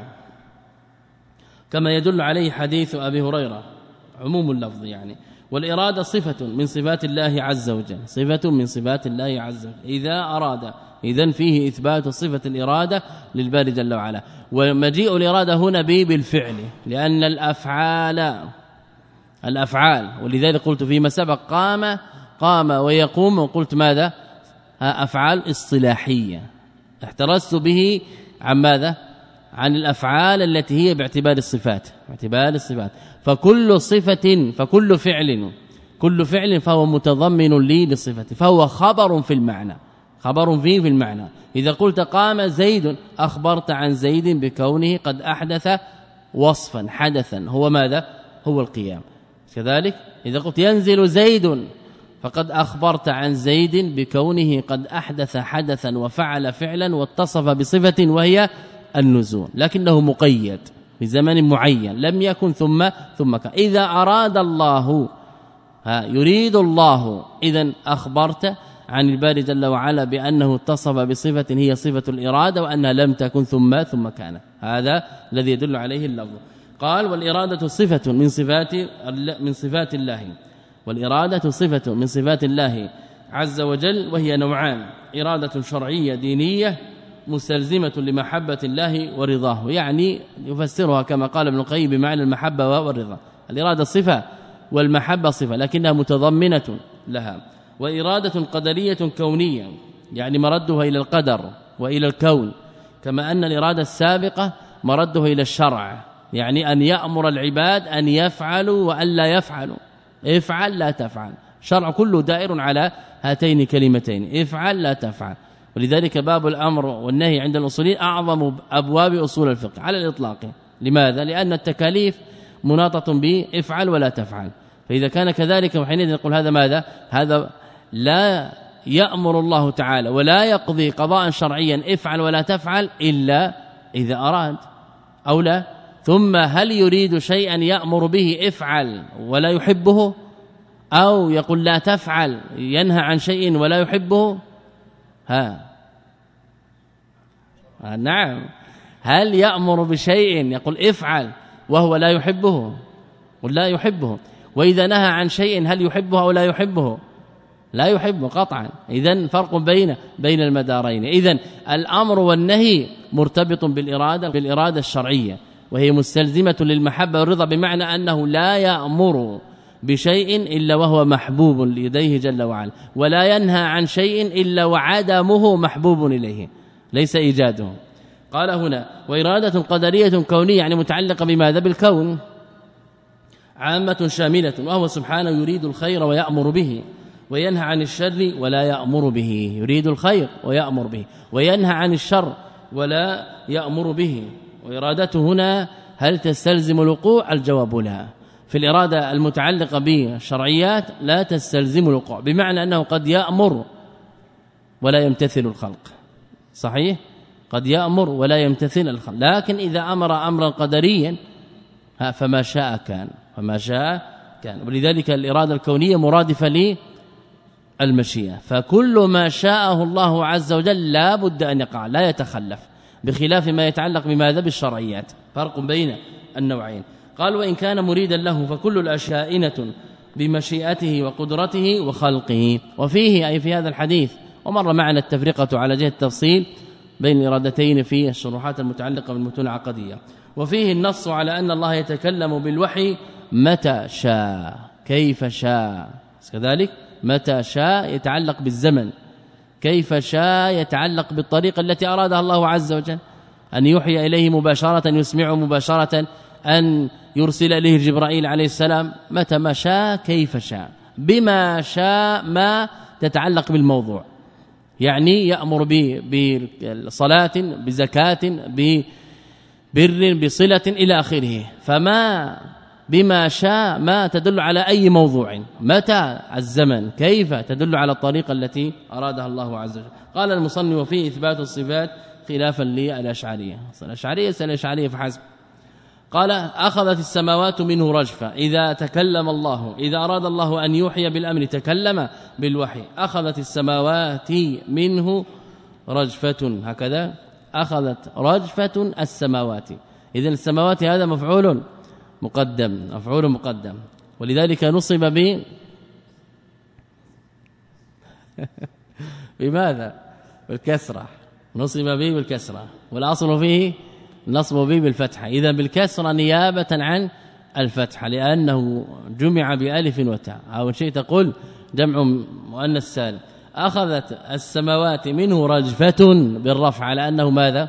كما يدل عليه حديث أبي هريرة. عموم اللفظ يعني. والإرادة صفة من صفات الله عز وجل. صفة من صفات الله عز وجل. إذا أراد. اذا فيه إثبات صفة الإرادة للباري جل وعلا. ومجيء الإرادة هنا به بالفعل لأن الأفعال الأفعال ولذلك قلت فيما سبق قام قام ويقوم. وقلت ماذا؟ أفعال اصطلاحية. احترزت به عن ماذا؟ عن الأفعال التي هي باعتبار الصفات باعتبار الصفات. فكل صفة فكل فعل كل فعل فهو متضمن لي للصفه فهو خبر في المعنى خبر فيه في المعنى. إذا قلت قام زيد أخبرت عن زيد بكونه قد أحدث وصفا حدثا. هو ماذا؟ هو القيام. كذلك إذا قلت ينزل زيد فقد أخبرت عن زيد بكونه قد أحدث حدثا وفعل فعلا واتصف بصفة وهي النزول لكنه مقيد في زمن معين لم يكن ثم ثم كان إذا أراد الله ها يريد الله اذا أخبرت عن الباري جل وعلا بأنه اتصف بصفة هي صفة الإرادة وأنها لم تكن ثم ثم كان. هذا الذي يدل عليه اللفظ. قال والإرادة صفة من صفات من صفات الله. والإرادة صفة من صفات الله عز وجل وهي نوعان إرادة شرعية دينية مستلزمة لمحبة الله ورضاه. يعني يفسرها كما قال ابن القيم بمعنى المحبة والرضا. الإرادة صفة والمحبة صفة لكنها متضمنة لها. وإرادة قدرية كونية يعني مردها إلى القدر وإلى الكون. كما أن الإرادة السابقة مرده إلى الشرع. يعني أن يأمر العباد أن يفعلوا والا يفعلوا. افعل لا تفعل. شرع كله دائر على هاتين كلمتين افعل لا تفعل. ولذلك باب الأمر والنهي عند الأصوليين أعظم أبواب أصول الفقه على الإطلاق. لماذا؟ لأن التكاليف مناطة بافعل ولا تفعل. فإذا كان كذلك وحينئذ نقول هذا ماذا؟ هذا لا يأمر الله تعالى ولا يقضي قضاء شرعيا افعل ولا تفعل إلا إذا أراد أو لا. ثم هل يريد شيئا يأمر به افعل ولا يحبه؟ أو يقول لا تفعل ينهى عن شيء ولا يحبه؟ ها. نعم. هل يأمر بشيء؟ يقول افعل وهو لا يحبه قل لا يحبه. وإذا نهى عن شيء هل يحبه أو لا يحبه؟ لا يحبه قطعا. اذا فرق بين بين المدارين. اذا الأمر والنهي مرتبط بالإرادة بالإرادة الشرعية وهي مستلزمة للمحبة والرضا بمعنى أنه لا يأمر. بشيء إلا وهو محبوب ليديه جل وعلا ولا ينهى عن شيء إلا وعدمه محبوب إليه ليس إيجاده. قال هنا وإرادة قدرية كونية يعني متعلقة بماذا؟ بالكون. عامة شاملة وهو سبحانه يريد الخير ويأمر به وينهى عن الشر ولا يأمر به يريد الخير ويأمر به وينهى عن الشر ولا يأمر به. وإرادته هنا هل تستلزم الوقوع؟ الجواب لا. في الإرادة المتعلقة بالشرعيات لا تستلزم الوقوع بمعنى أنه قد يأمر ولا يمتثل الخلق. صحيح؟ قد يأمر ولا يمتثل الخلق. لكن إذا أمر أمرا قدريا فما شاء كان فما شاء كان. ولذلك الإرادة الكونية مرادفة للمشيئة. فكل ما شاءه الله عز وجل لا بد أن يقع لا يتخلف بخلاف ما يتعلق بماذا؟ بالشرعيات. فرق بين النوعين. قال وإن كان مريدا له فكل الاشياء بمشيئته وقدرته وخلقه. وفيه أي في هذا الحديث ومر معنا التفرقة على جهة التفصيل بين الإرادتين في الشروحات المتعلقة بالمتون العقدية. وفيه النص على أن الله يتكلم بالوحي متى شاء. كيف شاء. كذلك متى شاء يتعلق بالزمن. كيف شاء يتعلق بالطريقة التي أرادها الله عز وجل. أن يوحي إليه مباشرة يسمعه مباشرة أن يرسل إليه جبرائيل عليه السلام متى ما شاء كيف شاء. بما شاء ما تتعلق بالموضوع. يعني يأمر بصلاة بزكاة ببر بصلة إلى آخره. فما بما شاء ما تدل على أي موضوع. متى؟ الزمن. كيف تدل على الطريقة التي أرادها الله عز وجل. قال المصنف فيه إثبات الصفات خلافا للأشعرية. الأشعرية الاشعريه فحسب. قال أخذت السماوات منه رجفه إذا تكلم الله إذا أراد الله أن يوحي بالأمر تكلم بالوحي. أخذت السماوات منه رجفة. هكذا أخذت رجفة السماوات. اذا السماوات هذا مفعول مقدم مفعول مقدم. ولذلك نصب ب [LAUGHS] بماذا؟ بالكسرة. نصب به بالكسرة. والأصل فيه نصب به بالفتحة. إذا بالكسره نيابة عن الفتحة لأنه جمع بألف وتاء. أو شيء تقول جمع مؤنث سالم أخذت السماوات منه رجفة بالرفع على أنه ماذا؟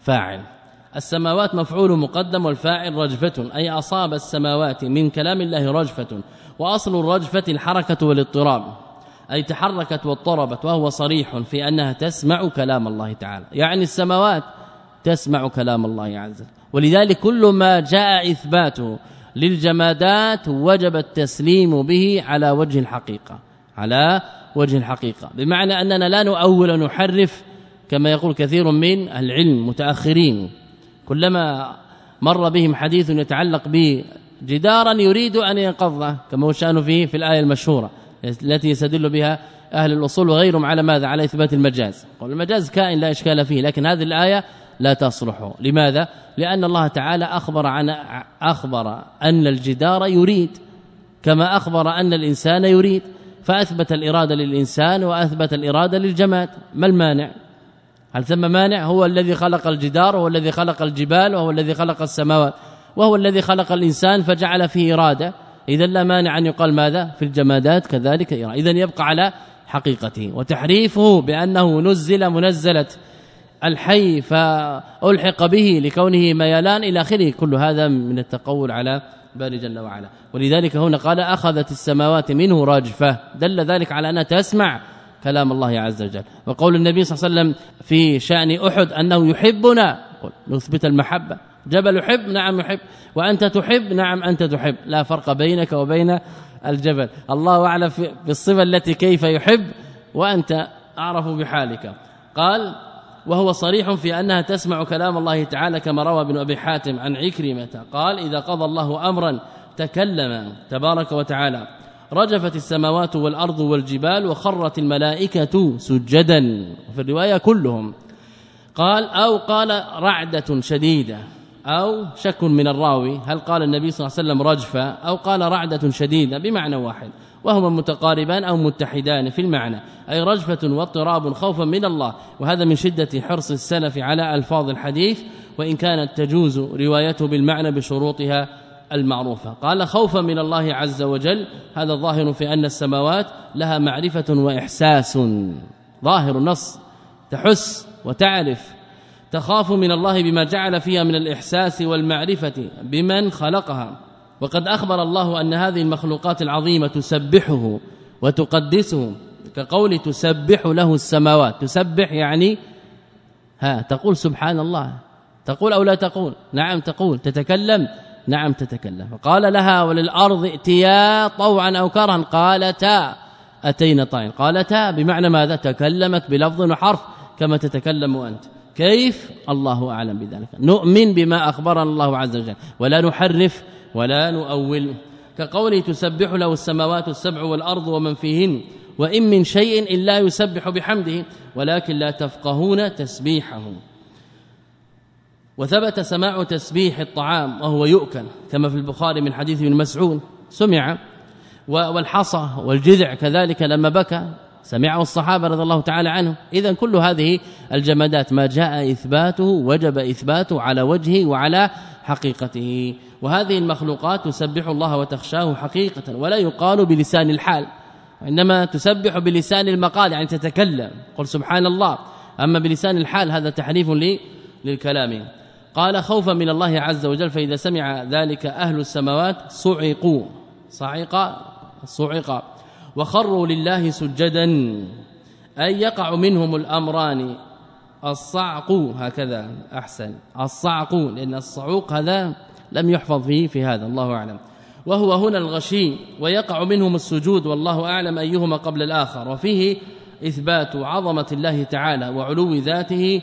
فاعل. السماوات مفعول مقدم والفاعل رجفة أي أصاب السماوات من كلام الله رجفة. وأصل الرجفة الحركة والاضطراب أي تحركت واضطربت وهو صريح في أنها تسمع كلام الله تعالى. يعني السماوات تسمع كلام الله عز وجل. ولذلك كل ما جاء إثباته للجمادات وجب التسليم به على وجه الحقيقة. على وجه الحقيقة. بمعنى أننا لا نؤول ونحرف كما يقول كثير من العلم متأخرين. كلما مر بهم حديث يتعلق بجدارا يريد أن ينقضه كما هو شأنه فيه في الآية المشهورة التي يستدل بها أهل الأصول وغيرهم على ماذا؟ على إثبات المجاز. قال المجاز كائن لا إشكال فيه لكن هذه الآية لا تصلح. لماذا؟ لأن الله تعالى أخبر عن أخبر أن الجدار يريد كما أخبر أن الإنسان يريد. فأثبت الإرادة للإنسان وأثبت الإرادة للجماد. ما المانع؟ هل ثم مانع؟ هو الذي خلق الجدار وهو الذي خلق الجبال وهو الذي خلق السماوات وهو الذي خلق الإنسان فجعل فيه إرادة. إذا لا مانع أن يقال ماذا؟ في الجمادات كذلك إذا يبقى على حقيقته. وتحريفه بأنه نزل منزلة. الحي فالحق به لكونه ميلان إلى آخره. كل هذا من التقول على باري جل وعلا. ولذلك هنا قال أخذت السماوات منه راجفة. دل ذلك على أنها تسمع كلام الله عز وجل. وقول النبي صلى الله عليه وسلم في شأن أحد أنه يحبنا. نثبت المحبة. جبل يحب نعم يحب. وأنت تحب نعم أنت تحب. لا فرق بينك وبين الجبل. الله أعلم بالصفة التي كيف يحب وأنت أعرف بحالك. قال وهو صريح في أنها تسمع كلام الله تعالى كما روى ابن أبي حاتم عن عكرمة. قال إذا قضى الله أمرا تكلم تبارك وتعالى رجفت السماوات والأرض والجبال وخرت الملائكة سجدا. في الرواية كلهم. قال أو قال رعدة شديدة أو شك من الراوي هل قال النبي صلى الله عليه وسلم رجفة أو قال رعدة شديدة بمعنى واحد. وهما متقاربان أو متحدان في المعنى أي رجفة واضطراب خوفا من الله وهذا من شدة حرص السلف على ألفاظ الحديث وإن كانت تجوز روايته بالمعنى بشروطها المعروفة. قال خوفا من الله عز وجل هذا ظاهر في أن السماوات لها معرفة وإحساس. ظاهر النص تحس وتعرف. تخاف من الله بما جعل فيها من الإحساس والمعرفة بمن خلقها. وقد أخبر الله أن هذه المخلوقات العظيمة تسبحه وتقدسه كقول تسبح له السماوات. تسبح يعني ها تقول سبحان الله. تقول أو لا تقول؟ نعم تقول. تتكلم؟ نعم تتكلم. فقال لها وللأرض ائتيا طوعا أو كرها. قالتا أتينا طائعين. قالتا بمعنى ماذا؟ تكلمت بلفظ وحرف كما تتكلم أنت. كيف؟ الله أعلم بذلك. نؤمن بما أخبرنا الله عز وجل. ولا نحرف ولا نؤول. كقوله تسبح له السماوات السبع والأرض ومن فيهن وإن من شيء إلا يسبح بحمده ولكن لا تفقهون تسبيحه وثبت سماع تسبيح الطعام وهو يؤكل كما في البخاري من حديث ابن مسعود. سمع والحصى والجذع كذلك لما بكى سمعه الصحابة رضي الله تعالى عنهم. اذا كل هذه الجمادات ما جاء إثباته وجب إثباته على وجهه وعلى حقيقته. وهذه المخلوقات تسبح الله وتخشاه حقيقة ولا يقال بلسان الحال وإنما تسبح بلسان المقال يعني تتكلم قل سبحان الله أما بلسان الحال هذا تحريف للكلام. قال خوفا من الله عز وجل فإذا سمع ذلك أهل السماوات صعقوا صعق صعق. وخروا لله سجدا أي يقع منهم الأمران. الصعق هكذا أحسن. الصعق لأن الصعوق هذا لم يحفظ فيه في هذا الله أعلم. وهو هنا الغشي ويقع منهم السجود والله أعلم أيهما قبل الآخر. وفيه إثبات عظمة الله تعالى وعلو ذاته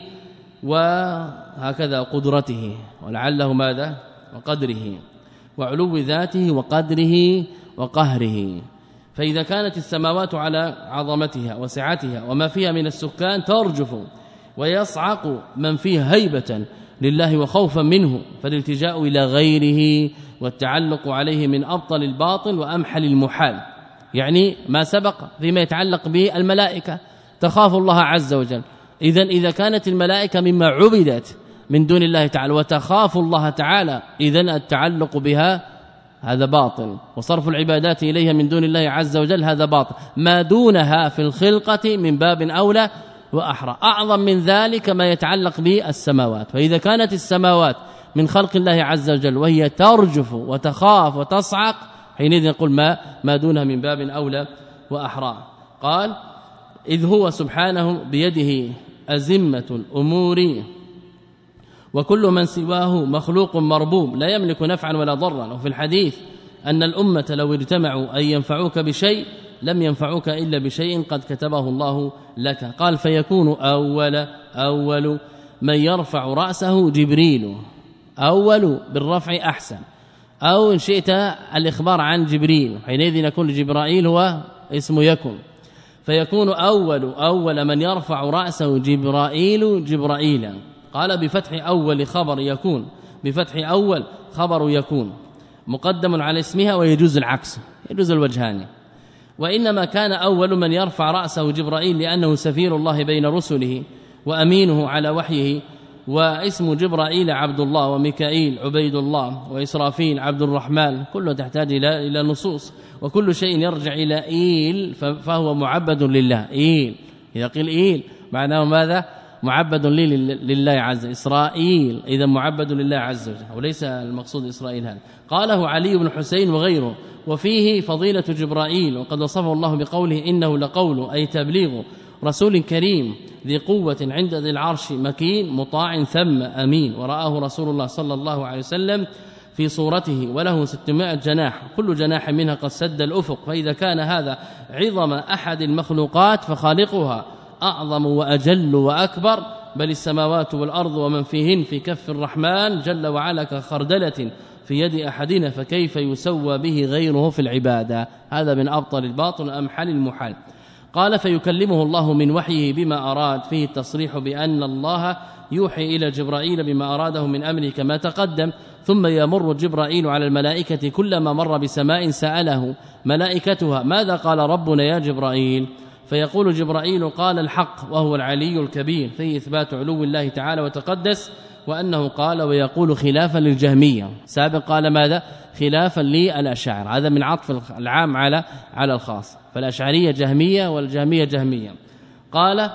وهكذا قدرته ولعله ماذا؟ وقدره. وعلو ذاته وقدره وقهره. فإذا كانت السماوات على عظمتها وسعتها وما فيها من السكان ترجف ويصعق من فيها هيبة. لله وخوفا منه فالالتجاء إلى غيره والتعلق عليه من أبطل الباطل وأمحل المحال. يعني ما سبق فيما يتعلق به الملائكة تخاف الله عز وجل. اذا إذا كانت الملائكة مما عبدت من دون الله تعالى وتخاف الله تعالى اذا التعلق بها هذا باطل. وصرف العبادات إليها من دون الله عز وجل هذا باطل. ما دونها في الخلقة من باب أولى وأحرى. أعظم من ذلك ما يتعلق بالسماوات. فإذا كانت السماوات من خلق الله عز وجل وهي ترجف وتخاف وتصعق حينئذ نقول ما ما دونها من باب أولى وأحرى. قال إذ هو سبحانه بيده أزمة الأمور وكل من سواه مخلوق مربوب لا يملك نفعا ولا ضرا. وفي الحديث أن الأمة لو اجتمعوا أن ينفعوك بشيء لم ينفعوك إلا بشيء قد كتبه الله لك. قال فيكون أول أول من يرفع رأسه جبريل. أول بالرفع أحسن. أو إن شئت الإخبار عن جبريل. حينئذ يكون جبرائيل هو اسم يكن فيكون أول أول من يرفع رأسه جبرائيل جبرائيلا. قال بفتح أول خبر يكون. بفتح أول خبر يكون. مقدم على اسمها ويجوز العكس. يجوز الوجهان. وإنما كان أول من يرفع رأسه جبرائيل لأنه سفير الله بين رسله وأمينه على وحيه واسم جبرائيل عبد الله وميكائيل عبيد الله وإسرافيل عبد الرحمن كله تحتاج إلى إلى نصوص وكل شيء يرجع إلى إيل فهو معبد لله إيل. إذا قيل إيل معناه ماذا؟ معبد لله عز إسرائيل. إذا معبد لله عز وجل وليس المقصود إسرائيل هذا. قاله علي بن حسين وغيره وفيه فضيلة جبرائيل وقد وصفه الله بقوله إنه لقول أي تبليغ رسول كريم ذي قوة عند ذي العرش مكين مطاع ثم أمين. ورآه رسول الله صلى الله عليه وسلم في صورته وله 600 جناح. كل جناح منها قد سد الأفق. فإذا كان هذا عظم أحد المخلوقات فخالقها. أعظم وأجل وأكبر بل السماوات والأرض ومن فيهن في كف الرحمن جل وعلا كخردلة في يد احدنا فكيف يسوى به غيره في العبادة؟ هذا من أبطل الباطل امحل المحال؟ قال فيكلمه الله من وحيه بما أراد. فيه التصريح بأن الله يوحي إلى جبرائيل بما أراده من أمره كما تقدم. ثم يمر جبرائيل على الملائكة كلما مر بسماء سأله ملائكتها ماذا قال ربنا يا جبرائيل؟ فيقول جبرائيل قال الحق وهو العلي الكبير فيه إثبات علو الله تعالى وتقدس وأنه قال ويقول خلافا للجهمية. سابق قال ماذا؟ خلافا للأشاعرة. هذا من عطف العام على على الخاص. فالأشعرية جهمية والجهمية جهمية. قال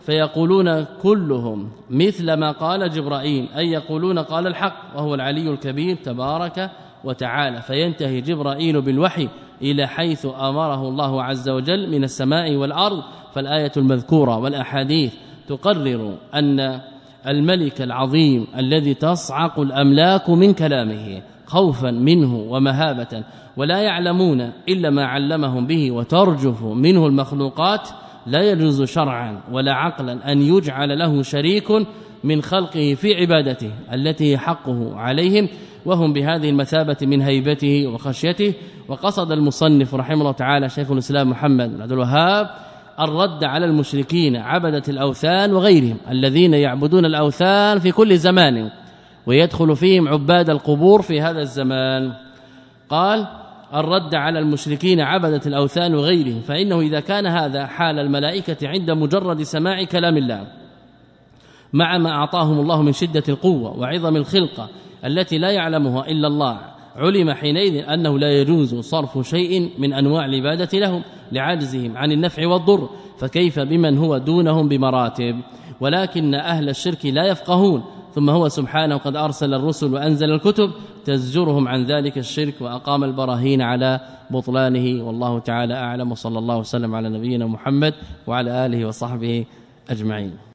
فيقولون كلهم مثل ما قال جبرائيل أي يقولون قال الحق وهو العلي الكبير تبارك وتعالى فينتهي جبرائيل بالوحي إلى حيث أمره الله عز وجل من السماء والأرض. فالآية المذكورة والأحاديث تقرر أن الملك العظيم الذي تصعق الأملاك من كلامه خوفا منه ومهابة ولا يعلمون إلا ما علمهم به وترجف منه المخلوقات لا يجوز شرعا ولا عقلا أن يجعل له شريك من خلقه في عبادته التي حقه عليهم. وهم بهذه المثابة من هيبته وخشيته وقصد المصنف رحمه الله تعالى شيخ الإسلام محمد بن عبد الوهاب الرد على المشركين عبدة الأوثان وغيرهم الذين يعبدون الأوثان في كل زمان ويدخل فيهم عباد القبور في هذا الزمان. قال الرد على المشركين عبدة الأوثان وغيرهم فإنه إذا كان هذا حال الملائكة عند مجرد سماع كلام الله مع ما أعطاهم الله من شدة القوة وعظم الخلقة التي لا يعلمها إلا الله. علم حينئذ أنه لا يجوز صرف شيء من أنواع العبادة لهم لعجزهم عن النفع والضر. فكيف بمن هو دونهم بمراتب؟ ولكن أهل الشرك لا يفقهون. ثم هو سبحانه قد أرسل الرسل وأنزل الكتب تزجرهم عن ذلك الشرك وأقام البراهين على بطلانه. والله تعالى أعلم. وصلى الله وسلم على نبينا محمد وعلى آله وصحبه أجمعين.